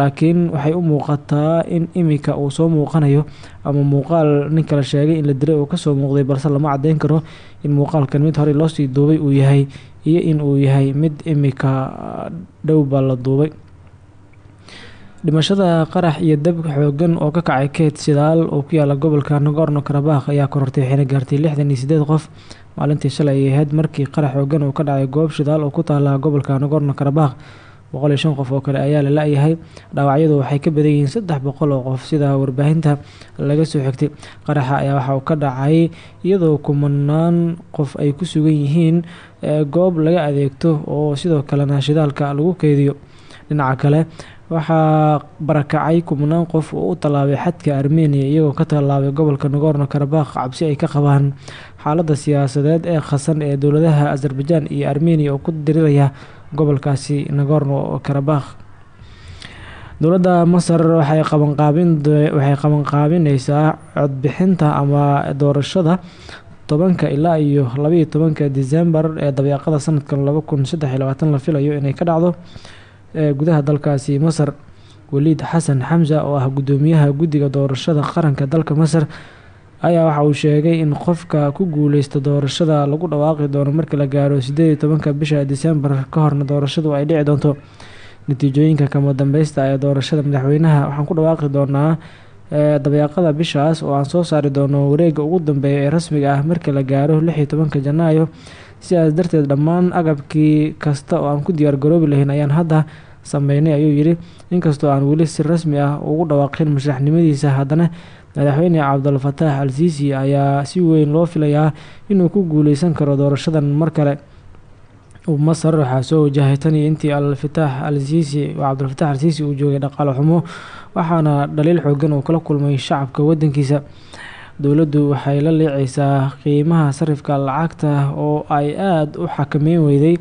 laakiin waxay u muuqataa in imika uu soo muuqanayo ama muuqaal nin kale sheegay in la dilay uu ka soo muuqday balse lama cadeyn karo in muuqaalkan mid horey loosii duubay uu yahay iyo in uu yahay mid imika dhowba la duubay. Dhimashada qarax iyo dab xoogan oo ka kacay keed sidaal oo ku yaalla gobolka nagorno karabakh ayaa korortay waxayna gaartay lixdan iyo sideed qof maalintii shalay ay ahayd markii qarax xoogan uu ka dhacay goob shidaal oo ku taala gobolka nagorno karabakh boqol iyo shan qof oo kale ayaa la la-yahay. Dhaawacyadu waxay ka badan yihiin saddex boqol oo qof sida warbaahinta laga soo xigtay. Qaraxa ayaa waxa uu ka dhacay iyadoo kumanaan qof ay ku sugan yihiin goob laga adeegto oo sidoo kalena shidaalka lagu keydiyo dhinaca kale waxaa barakacay kubnaan qof oo u tallaabay xadka armeniya iyagoo ka tallaabay gobolka nagorno karabakh cabsi ay ka qabaan xaaladda siyaasadeed ee khasan ee dowladaha azerbaijan iyo armeniya oo ku diriraya gobolkaasi nagorno karabakh. Dowladda masar waxay qabanqaabinwaxay qabanqaabineysaa codbixinta ama doorashada tobanka ilaa iyo labaiyo tobanka december ee dabeeqada sanadkan laba kun saddex iyo labaatan la filayo inay ka dhacdo gudaha dalkaasi masar. Waliid xasan xamsa oo ah guddoomiyaha guddiga doorashada qaranka dalka masar ayaa waxa uu sheegay in qofka ku guuleysta doorashada lagu dhawaaqi doono marka la gaaro sideed iyo tobanka bisha december ka horna doorashadu ay dhici doonto. Natiijooyinka kama dambeysta ee doorashada madaxweynaha. Waxaan ku dhawaaqi doonaa dabeeqada bishaas oo aan soo saari doono wareega ugu dambeeya ee rasmiga ah marka la gaaro lix iyo tobanka janaayo. Sidaas darteed dhammaan agabkii kasta oo aan ku diyaar garoobi lahayn ayaan hadda sameynay ayuu yidhi. Inkastoo aan weli si rasmi ah ugu dhawaaqin mashraxnimadiisa haddana madaxweyne cabdulfataax al siisi ayaa si weyn loo filayaa inuu ku guuleysan karo doorashadan mar kale. Masar waxaa soo wajahay tan iyo intii alfataax al siisi cabdulfataax al siisi uu joogay dhaqaale xumo waxaana dhaliil xoogan uu kala kulmay shacabka wadankiisa dowladdu waxay la liiceysaa qiimaha sarifka lacagta oo ay aada u xakameyn weyday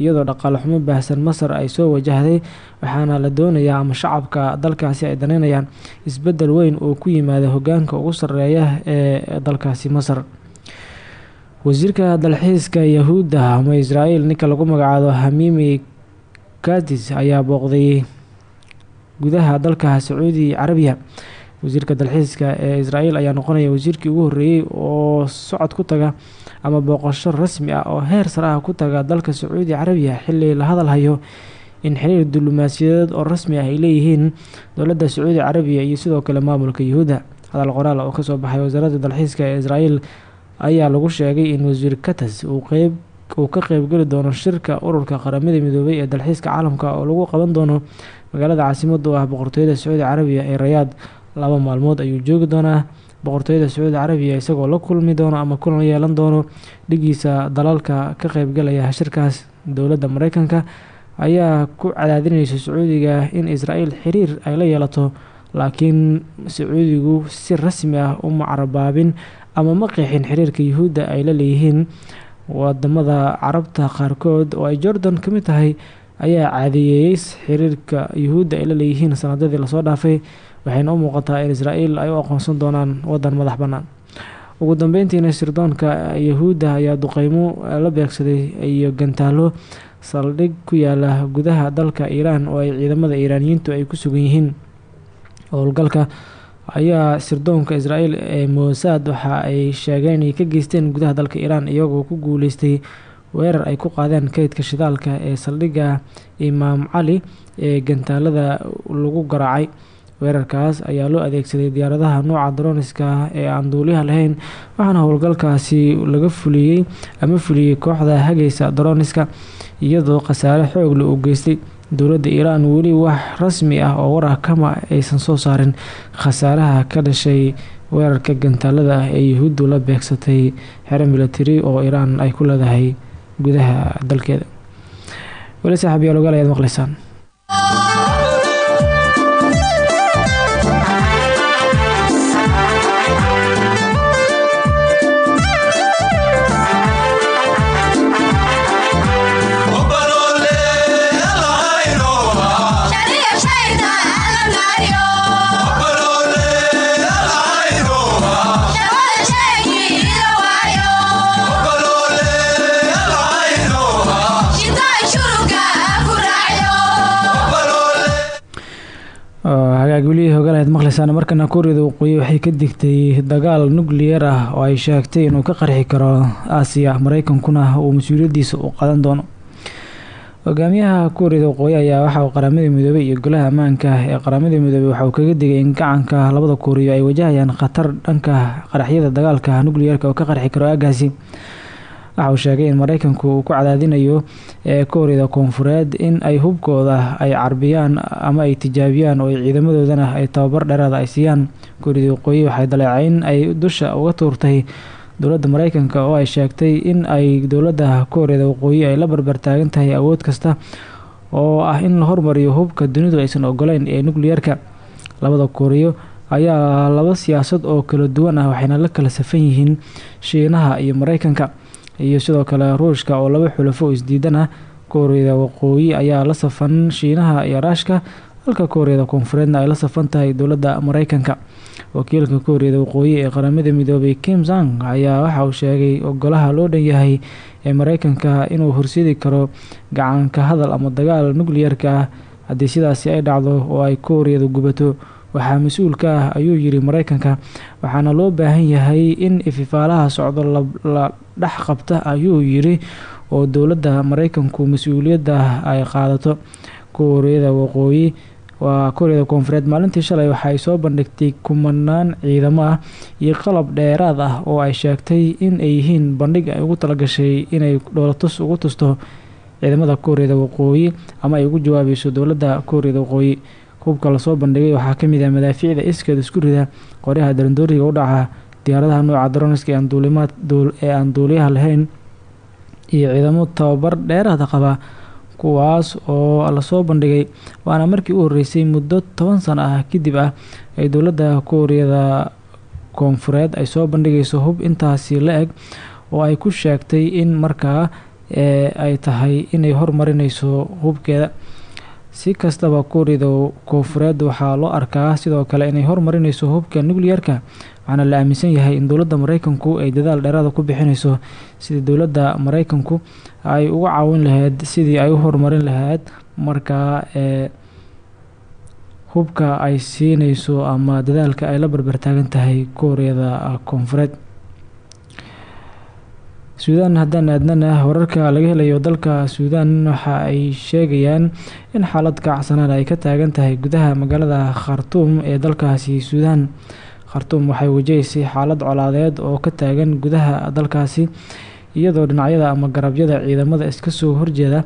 iyadoo dhaqaale xumo baahsan masar ay soo wajahday waxaana la doonayaa ama shacabka dalkaasi ay daneynayaan isbeddel weyn oo ku yimaada hogaanka ugu sareeya ee dalkaasi masar. Wasiirka dalxiiska yahuudda ama israel ninka lagu magacaabo hamimi kadis ayaa booqday gudaha dalka sacuudi carabiya wasiirka dalxiiska ee israel ayaa noqonaya wasiirkii ugu horreeyey oo socod ku taga ama booqasho rasmi ah oo heer sare ah ku taga dalka sacuudi carabiya xilli la hadalhayo in xiriir diblomaasiyadeed oo rasmi ah ay leeyihiin dowladda sacuudi carabiya iyo sidoo kale maamulka yuhuudda. Hadal qoraal oo ka soo baxay wasaaradda dalxiiska ee israel ayaa lagu sheegay in wasiir katas uu qeyb uu ka qeybgeli doono shirka ururka qaramada midoobay ee dalxiiska caalamka oo lagu qaban doono magaalada caasimada u ah boqortooyada sacuudi carabiya ee rayaad laba maalmood ayuu joogi doonaa boqortooyada sacuudi carabiya isagoo la kulmi doono ama kulan yeelan doono dhigiisa dalalka ka qeybgalaya shirkaas dowladda mareykanka ayaa ku cadaadinaysa sacuudiga in israel xiriir ay la yeelato laakiin sacuudigu si rasmi ah uma carabaabin ama ma qeexin xiriirka yuhuudda ay la leeyihiin. Wadamada carabta qaarkood oo ay jordan ka mid tahay ayaa caadeeyey xiriirka yuhuudda ay la leeyihiin sanadadii la soo dhaafay waxayna u muuqataa in israel ay u aqoonsan doonaan wadan madax bannaan. Ugu dambeyntiina sirdoonka yahuudda ayaa duqeymo la beegsaday iyo gantaalo saldhig ku yaalla gudaha dalka iiraan oo ay ciidamada iiraaniyiintu ay ku sugan yihiin. Howlgalka ayaa sirdoonka israel ee mosaad waxa ay sheegeen inay ka geysteen gudaha dalka iiraan iyagoo ku guuleystay weerar ay ku qaadeen kaydka shidaalka ee saldhigga imaam cali ee gantaalada lagu garaacay weerarkaas ayaa loo adeegsaday diyaaradaha nooca droniska ee aan duuliyaha lahayn waxaana howlgalkaasi laga fuliyey ama fuliyey kooxda hagaysa droniska iyadoo khasaare xoogle uu geystay. Dowladda iiraan weli wax rasmi ah oo warar kama aysan soo saarin khasaaraha ka dhashay weerarka gantaalada ah ee yahuuddu la beegsatay xero milatari oo iiraan ay ku leedahay gudaha dalkeeda. Weli saaxiib yaal ogaal ayaad hagaagwelihii hogaalaad maqlaysaan markana kuuriyada waqooyi waxay ka digtay dagaal nukliyeer ah oo ay sheegtay inuu ka qarxi karo aasiya. Mareykankuna uu mas'uuliyadiisa u qadan doono. Hogaamiyaha kuuriyada waqooyi ayaa waxa uu qaramadii midoobay iyo golaha ammaanka ee qaramadii midoobey waxa uu kaga digay in gacanka labada kuuriyo ay wajahayaan khatar dhanka qaraxyada dagaalka nukliyeerka oo ka qarxi karo aagaasi waxa uu sheegay in mareykanku uu ku cadaadinayo ee kuuriyada koonfureed in ay hubkooda ay carbiyaan ama ay tijaabiyaan oo ciidamadoodana ay tababar dheeraada ay siiyaan. Kuuriyada waqooyi waxay daleecayn ay dusha uga tuurtay dowladda mareykanka oo ay sheegtay in ay dowladda kuuriyada waqooyi ay la barbar taagan tahay awood kasta oo ah in la hormariyo hubka dunidu aysan ogoleyn ee nukliyeerka labada kuuriyo ayaa laba siyaasad oo kala duwan ah waxayna la kala safan yihiin shiinaha iyo mareykanka iyo sidoo kale ruushka oo laba xulafo isdiidan ah kuuriyada waqooyi ayaa la safan shiinaha iyo raashka halka kuuriyada koonfureedna ay la safan tahay dowladda mareykanka. Wakiilka kuuriyada waqooyi ee qaramada midoobay kim zang ayaa waxa uu sheegay ogolaha loo dhan yahay ee mareykanka inuu horseedi karo gacanka hadal ama dagaal nukliyeerka ah haddii sidaasi ay dhacdo oo ay kuuriyada gubato waxaa mas'uul ah ayuu yiri mareykanka waxaana loo baahan yahay in ififaalaha socdo la dhex qabta ayuu yiri oo dowladda mareykanku mas'uuliyadda ay qaadato. Kuuriyada waqooyi waa kuuriyada koonfureed. Maalintii shalay waxa soo bandhigtay kumanaan ciidamo ah iyo qalab dheeraad ah oo ay sheegtay in ay yihiin bandhig ay ugu talagashay inay dhoolatus ugu tusto ciidamada kuuriyada waqooyi ama ay ugu jawaabayso dowladda kuuriyada waqooyi hubka la soo bandhigay. Waxaa ka mid ah madaafiicda iskeed isku rida qoryaha darandooriga u dhaca diyaaradaha nooca daroniska ee aan duuliyaha lahayn iyo ciidamo tababar dheeraada qaba kuwaas oo la soo bandhigay. Waana markii u horeysay muddo toban sano ah kadib ah ay dowladda kuuriyada koonfureed ay soo bandhigayso hub intaasi la eg oo ay ku sheegtay in markaa ay tahay inay hormarinayso hubkeeda si kastaba kuuriyada koonfureed waxaa loo arkaa sidoo kale inay hormarinayso hubka nucleerka waxaana la aaminsan yahay in dowladda mareykanku ay dadaal dheeraada ku bixinayso sidii dowladda mareykanku ay uga caawin lahayd sidii ay u horumarin lahayd markaa ee hubka ay siinayso ama dadaalka ay la barbartaagan tahay kuuriyada koonfureed suudaan haddaan aadnana wararka laga helayo dalka suudaan waxa ay sheegayaan in xaalad kacsanaan ay ka taagan tahay gudaha magaalada khartuum ee dalkaasi suudaan khartuum waxay wajahaysay xaalad colaadeed oo ka taagan gudaha dalkaasi iyadoo dhinacyada ama garabyada ciidamada iska soo horjeeda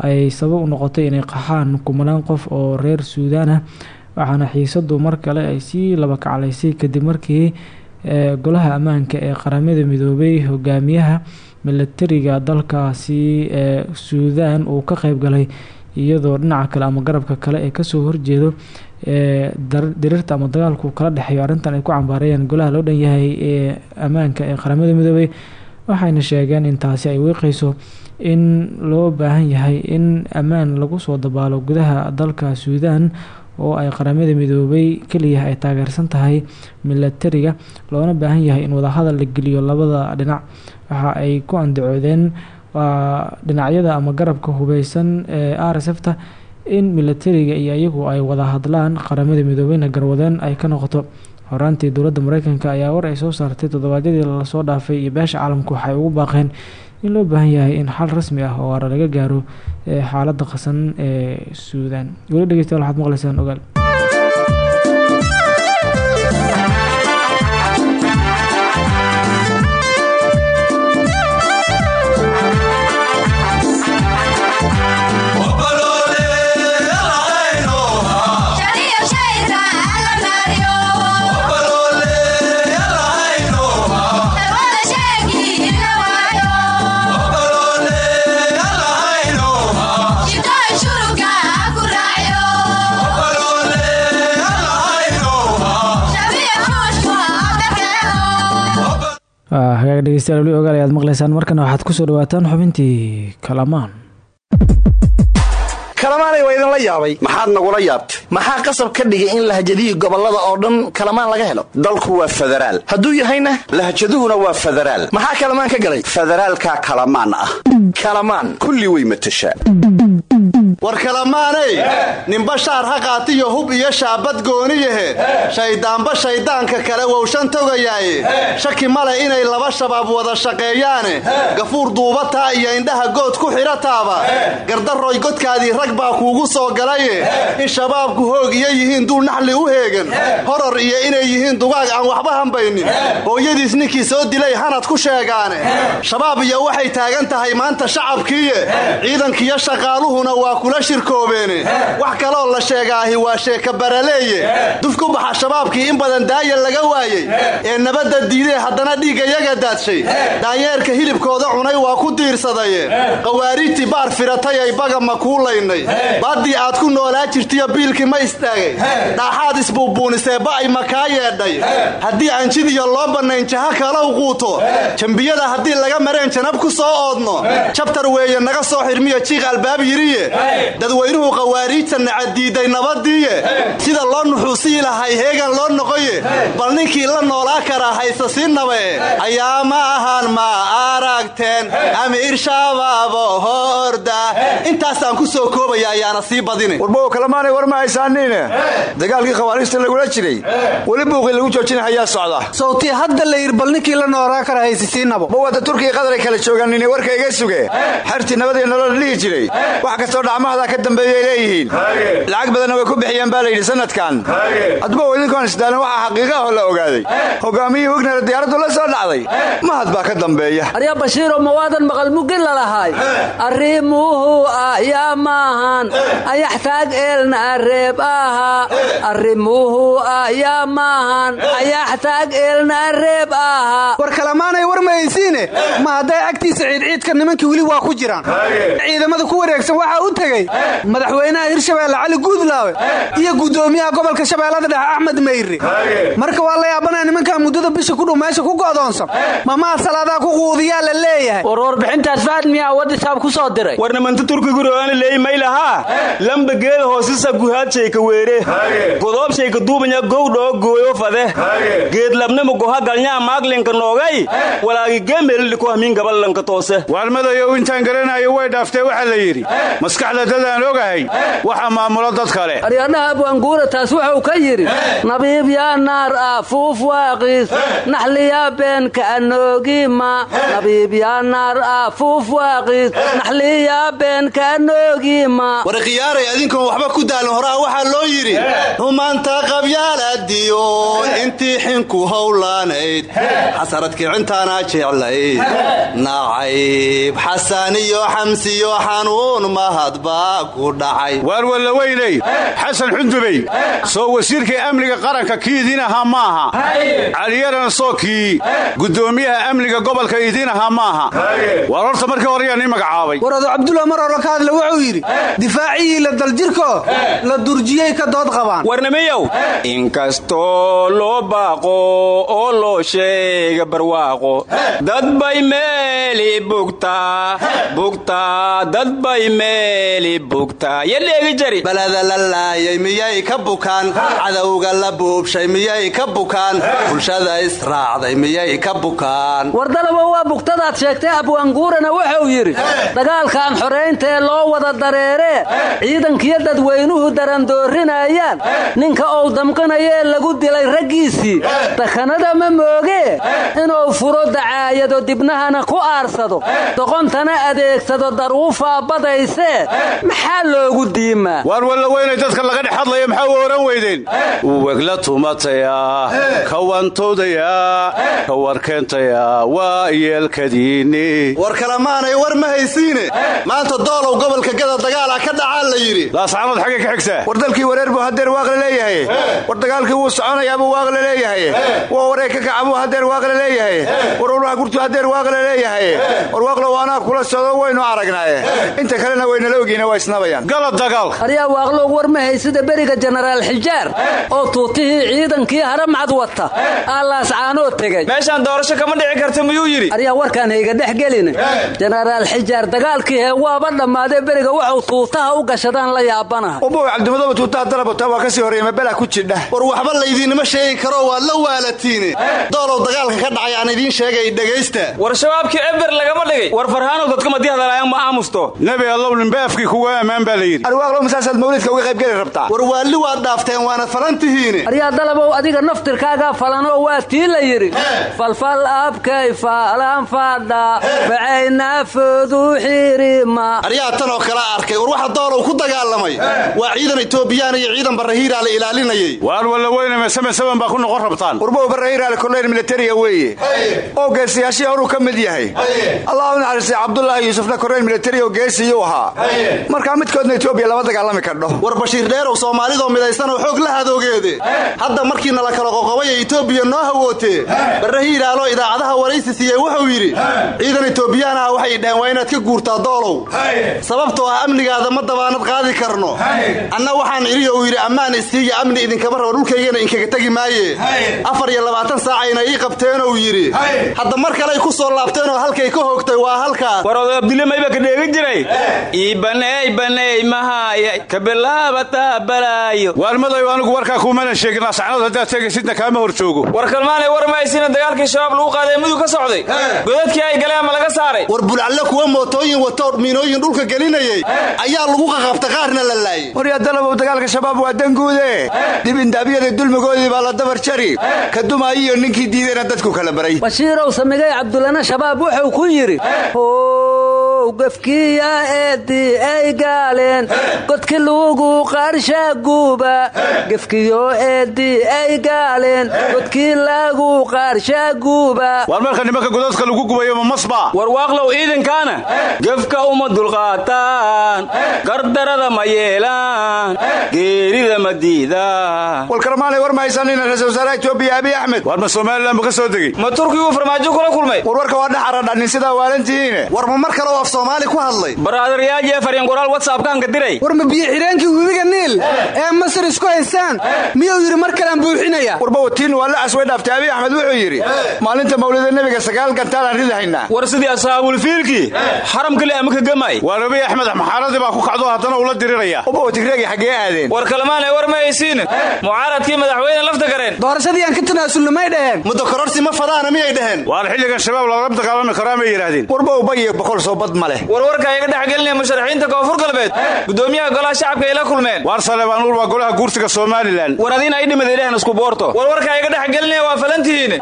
ay sabab u noqotay inay qaxaan kumanaan qof oo reer suudaan ah waxaana xiisadu mar kale ay sii laba kaclaysay kadib markii golaha ammaanka ee qaramada midoobay hogaamiyaha milatariga dalkaasi ee suudaan uu ka qeyb galay iyadoo dhinaca kale ama garabka kale ee ka soo horjeedo ee diriirta ama dagaalku kala dhexeeyo arrintan ay ku cambaarayeen golaha loo dhan yahay ee ammaanka ee qaramada midoobay. Waxayna sheegeen in taasi ay wiiqayso in loo baahan yahay in ammaan lagu soo dabaalo gudaha dalka suudaan oo ay qaramada midoobay keliya ay taageersan tahay milatariga loona baahan yahay in wadahadal la geliyo labada dhinac. Waxa ay ku andacoodeen waa dhinacyada ama garabka hubeysan ee r s f ta in milatariga iyo iyagu ay wada hadlaan qaramada midoobeyna garwadeen ay ka noqoto. Horaantii dowladda mareykanka ayaa war ay soo saartay toddobaadyadii la soo dhaafay iyo beesha caalamku waxay ugu baaqeen in loo baahan yahay in xal rasmi ah oo waara laga gaaro xaaladda qasan ee suudaan. Weli dhegeystayaal waxaad maqleysaan ogaal hagaag dhegeystayaal weli ogaal ayaad maqleysaan markana waxaad ku soo dhawaataan xubintii kalamaan. Kalamaanay waa idinla yaabay. Maxaad nagula yaabtay? Maxaa qasab ka dhigay in lahjadihi gobollada oo dhan kalamaan laga helo? Dalku waa federaal hadduu yahayna lahjaduhuna waa federaal maxaa kalamaan ka galay? Federaalkaa kalamaan ah. Kalamaan kulli way matashaa war kalamaaney ninba shaar ha qaatiyo hub iyo shaabad gooniyahe shayddaanba shayddaanka kale wowshan togayaaye. Shaki male inay laba shabaab wada shaqeeyaane. Gafuur duubataa iyo indhaha good ku xidhataaba gardaroy godkaadii rag baa kuugu soo galaye. In shabaabku hoog iyo yihiin dul naxli u heegan. Horor iyo inay yihiin dugaag aan waxba hambaynin. Hooyadiis ninkii soo dilay hanad ku sheegaane. Shabaab iyo waxay taagan tahay maanta shacabkiiye. Ciidankiiyo shaqaaluhuna waa kula shirkoobeene wax kaloo la sheegaahi waa sheeka baraleeye. Duf ku baxa shabaabkii in badan daaya laga waayey. Ee nabadda diidee haddana dhiigga yaga daadshay. Daanyeerka hilibkooda cunay waa ku diirsadaye. Qawaariijtii baar firatay ay baga ma kuulaynay baaddii aad ku noolaa jirtiyo biilkii ma istaagay. Dhaaxaad isbuubuunisee ba'ay ma kaa yeedhay. Haddii aan jidiyo loo bannayn jaha kalow quuto. Jambiyada haddii laga mareen janab ku soo oodno. Jabtar weeye naga soo xirmiyo jiiq albaab yiriye dadweynuhu qawaariijta nacadiiday nabadiiye sida loo nuxuusii lahay heegan loo noqoye. Bal ninkii la noolaa karaa haysa sii nabae ayaa ma ahan ma aragteen amiir shabaabo horda intaasaan ku soo koobaya ayaana sii badini warbow kalamaanay war ma haysaaniine. Dagaalkii khawaariijta lagula jiray. Weli buuqii lagu joojinahayaa socda. Sawtii hadda la yir bal ninkii la noolaa kara haysisiinabo bawada turkiya qadaray kala joogaanine warka iga suge. Xertii nabadii nolola dhihi jiray. Wax kastoo dhacmahada ka dambeeyay leeyihiin? Lacag badanna way ku bixiyeen baa layidhi sanadkan. Hadba idinkoon isdaalin waxaa xaqiiqa ahoo la ogaaday. Hogaamiyii wegner diyaaraddu la soo dhacday mahad baa ka dambeeya. Arya bashiiro mawaadan maqal mugin lalahay arrimuhu ah yaa maahan ayaxtaag eelna areeb aha. Arrimuhu ah yaa maahan ayaxtaag eelna areeb aha. War kalamaanay war mahaysiine ma hadday agtiisa ciidciidka nimankii weli waa ku jiraan. Ciidamada ku wareegsan waxaa u tegey madaxweynaha hirshabeelle cali guudlaawe iyo gudoomiyaha gobolka shabeellada dhexe axmed mayre marka waa la yaabanaya nimankaa muddada bisha kudhow meesha ku go'doonsan mamaa salaadaa ku quudiyaa la leeyahay. War warbixintaas fahad miyaa wadisaab ku soo diray? War nimanta turkiguroana leey maylahaa lamba geeda hoosisa guhaadshayka weere. Godoobshayka duubanya gowdhoo gooyo fade. Geedlabnima goha galnyaa maaglinka noogay. Walaagi geemeelidhiko hamiin gaballanka toose. Waalmadayow intaan garanayo way dhaaftee waxaa la yidhi. Maskaxda dadaan ogahay waxa maamulo dad kale. Aryadhaha abwaanguura taas wuxuu ka yidhi nabiib yaa naar ah fuuf waaqiis naxliyaa beenka anoogima nabiib yaa naar ah fuuf waaqiis naxliyaa beenka anoogima war khiyaaray adinkoon waxba ku daalin horaa waxaa loo yidhi humaanta qabyaaladiyo intii xinku howlaanayd xasarad kicintaana jeclayd nacayb xasan iyo xamsiyo xanuun mahad baa ku dhacay. Waar walla weyney? Xasan xundubey. Soo wasiirkii amniga qaranka kii idiin ahaa maaha caliyarana soo kii. Gudoomiyaha amniga gobolka idiin ahaa maaha waar horta markii horeyaa nii magacaabay. Warado cabdulla mar hore ka hadle wuxuu yidhi difaaciyii la daljirko la durjiyey ka dood qabaan. Warnimiyow inkastoo loo baaqo oo loo sheega barwaaqo dad bay meeli bugtaa bugtaa dad bay meeli balada la laayay miyay ka bukaan? Cadowga la buubshay miyay ka bukaan? Bulshada israacday miyay ka bukaan? Wardalaba waa bugtadaad sheegtay abwaanguurana wuxuu yidhi dagaalkan xoraynta ee loo wada dareeree ciidankiyo dadweynuhu darandoorinayaan ninka uu damqanayee lagu dilay raggiisii. Dakanada ma moogee inuu furo dacaayado dibnahana ku aarsado. Doqontana adeegsado daruufaa badaysee maxaa loogu diimaa? Waar walla weynay dadka laga dhex weydeen wegla tumataya kawantowdaya ka warkeentaya waa yeelkadiinni war kalamaanay war ma haysiine. Maanta doolow gobolka gada dagaala ka dhacaa la yidhi. Laascanood xaggay ka xigtaa war dalkii wareer buu hadeer waaqla leeyahay. War dagaalkii wuu soconayaabuu waaqla leeyahay. Waa waree ka kacabuu hadeer waaqla leeyahay. War urlaha gurtu hadeer waaqla leeyahay. War waaqlow anaa kula socdo waynu aragnaaye. Inta kalena waynala ogiina waa isnabayaan. Gala dagaal. Aryaa waaqlow war ma haysida beriga jenaraal xijaar oo tuutihii ciidankii haramcad wata. Aa laascaanoo tegay. Meeshaan doorasho kama dhici karta miyuu yidhi? Aryaa warkaan hayga dhex gelin jenaraal xijaar dagaalkii hee waaba dhammaadee beriga wuxuu tuutaha u gashadaan la yaabanahay ubow cabdimadaba tuutaha dalabata waa ka sii horreeya mabela ku jidha. War waxba laydiinima sheegi karo waad la waalatiine. Doolow dagaalka ka dhacay aan idiin sheegay dhegaysta. War shabaabkii eber lagama dhigay. War farhaanow dadka madii hadalaayaan ma aamusto. Nebi allow nimbe afkii kuga ammaan baa la yidhi. Arwaaqlow masaasaad mawlidka uga qaybgeli rabtaa? War waalli waad dhaafteen waana falantihiine aryaa dalabow adiga naftirkaagaa falanoo waa tii la yidhi. Falfal abkay faalan fadha facaynafoodu xirima aryaa tanoo kala arkay war waxa doolow ku dagaalamay. Waa ciidan etoobiyaan iyo ciidan barrahiiraa la ilaalinayay. Waar walla weyname saban baa ku noqon rabtaan. Warbow barrahiiraale koleyr militariga weeye. Oo geesiyaashii horuu ka mid yahay. Allah u naxariistay cabdulaahi yuusufna koreyl militari oo geesiyuu ahaa. Markaa midkoodna etoobiya lama dagaalami kardho war bashiir dheerow soomaalidoo midaysanoo xoog la hadoogeede. Hadda markii nala kala qoqobay ee etoobiya noo hawootee barre hiiraaloo idaacadaha waraysi siiyey wuxuu yidhi ciidan etoobiyaan ah waxay dhaheen waa inaad ka guurtaa doolow. Sababtoo ah amnigaada ma dabaanad qaadi karno. Anna waxaan idhi uu yidhi ammaan isiiya amni idinkama rabo dhulkaygana inkaga tegi maaye afar iyo labaatan saacayna ii qabteenou yidhi hadda mar kaley ku soo laabteenoo halkay ka hoogtay waa halkaas. War oday abdille mayba ka dheegi jiray. Ii baneey baneey mahaaya ka bilaabata balaayo waalmadow anigu warkaa kuumana sheegin ascanood haddaad tegaysidna kaama hor joogo war kalmaanay war mahaysina dagaalkii shabaab lagu qaaday mudug ka socday. Godadkii ay galeen ma laga saaray? War bulcalle kuwa mootooyin watoo miinooyin dhulka gelinayay. Ayaa lagu qaqabta qaarna la laayay. Waryaa dalabow dagaalka shabaab waa danguude. Dhibindaabyada dulmigoodii baa la dabar jari. Ka dumaayiyo ninkii diidayna dadku kala baray. Bashiirow samigay cabdulana shabaab wuxuu ku yidhi how gafkiya eeddii ay gaaleen. Godki luugu qaarshaguuba gefkiyo eeddii ay gaaleen. Godkii lagu qaarshaguuba waar marka nimanka godadka lagu gubayo ma masba. War waaqlow ciidankaana gefka uma dulqaataan. Gardarada ma yeelaan. Geerida ma diidaan. Walkarmaanay war mahaysanina ra'isul wasaaraha etoobiya abiy axmed. Waar ma somalilan buu ka soo degey ma turkiguu farmaajo kula kulmay. Warwarka waa dhaxaradhanin sidaa waalantihiine war ma mar kaleo af soomaali ku hadlay. Baraadaryaajee faryan qoraal watsapkaanka diray. War ma biyo xidheenkii webiga niil ee masar isku haysaan miyuu yidhi mar kalean buuxinaya. Warba watiin waa la casway dhaaftay. Abiy axmed wuxuu yidhi maalinta mawlida nebiga sagaal gantaalaan ridahaynaa war sidii ashaabulfiilkii xaramkale ama ka gamay? Waar abiy axmed maxaaradii baa ku kacdo haddana ula diriraya. Uba tigreegi xaggee aadeen. War kalmaanay war ma haysiin. Mucaaradkii madaxweyne lafta gareen. Doorashadii aan ka tanaasulna may dhaheen. Muddo kororsi ma fadaana miyay dhaheen? Waar xilligan shabaab lagala dagaalami karaa may yidhaahdeen. Warba ubayo boqol soo bad ma leh. Warwarka iga dhexgelinaya musharaxiinta koonfur galbeed. Gudoomiyaha golaha shacabka ay la kulmeen. Waar saleebaanuur waa golaha guursiga somalilan war adiina ay dhimad ilahan isku boorto. Warwarka iga dhexgelinaya waa falantihiin.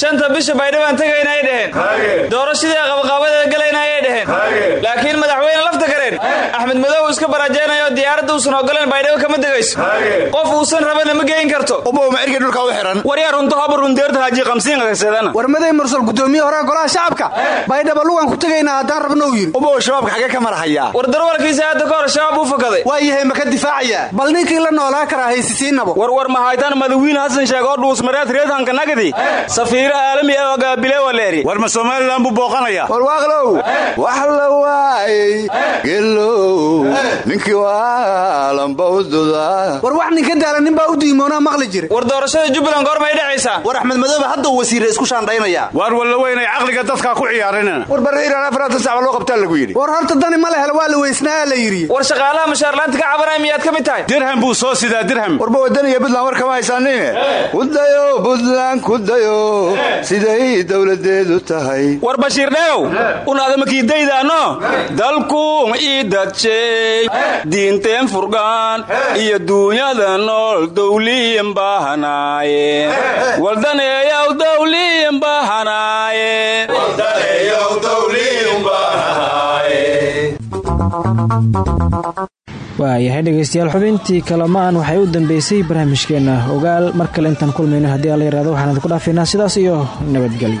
Shanta bisha baydhibaan tegayna ay dhaheen. Doorashadii qabaqaabadeeda galayna ayay dhaheen. Laakiin madaxweyne lafta gareen axmed madow iska barajeynayo diyaaradda uusan ogoleen baydhabo kama degayso. Qof uusan rabana ma geyn karto. Ubowma ergii dhulka u xihan war yaa runto haba rundeerta haji qamsiinka kaseedana war maday mursal gudoomiye horeha golaha shacabka. Baydhaba lugan ku tegaynaa haddaan rabno u yidhi. Ubow shabaabka xagee ka marahayaa. War darwalkiisa hadda ka hor shabaab uu fakaday waa yahay ma ka difaacayaa bal ninkii la noolaa karaa haysisiinabo war war mahaytaan madawiin hasan sheeg oo dhuusmareed reedhanka nagdi safiiro aalami ah oo gaabile waleeri. War ma somalilan buu booqanaya? War waaqlow wax la waayey gelow ninkii waalanba u dudaa war wax ninka daala nin baa u diimoonaa maqli jira war doorashada jubbaland goormay dhacaysaa. War axmed madoobe hadda wasiire isku shaandhaynaya. Waar walla weynay caqliga dadkaa ku ciyaarina war barre iiraan afaratan sacba loo qabtaa lagu yidhi. War horta dani ma la helo waa la weysnaayaa la yidhi. War shaqaalaha mushaarlaanta ka cabanaya miyaad ka mid tahay. Dirham buu soo sidaa dirham. Warba wadan iyo buntland war kama haysaanine kudayo buntland kudayo siday dowladeedu tahay. War bashiir dheerow unaadamakiidaydaano dalku ii dadshay diinteen furqaan iyo duunyada nool dowliyan bahanaaye waldaneeyow dowliyan bahanaaye waayahay dhegaystayaal xubintii kalamaan waxay u dambeysay barnaamijkeenna ogaal mar kale intaan kulmayno haddii alla yaraado waxaan idinku dhaafaynaa sidaas iyo nabadgelyo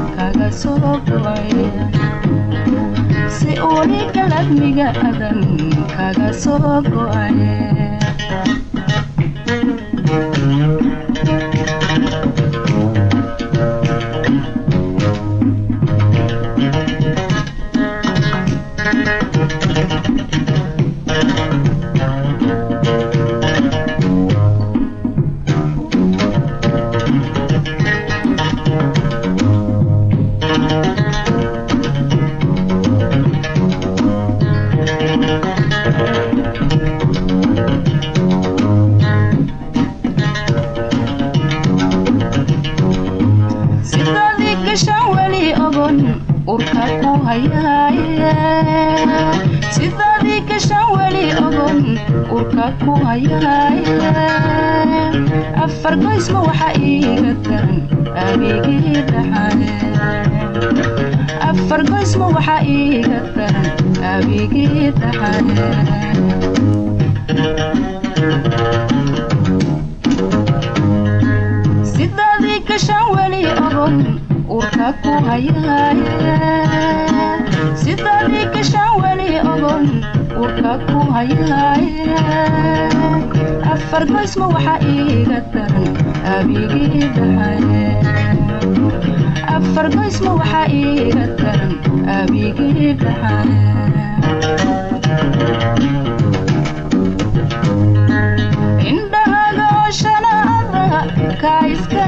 soo galay. Si oli galabniga adan kaga soo go'ay. sidaadii gashaan weli oron urka ku haysidaadii gashaan weli oron urka ku hayaye afar goysma waxaa iiga daran abigii dhahaye afar goysma waxaa iiga daran abigii dhahaye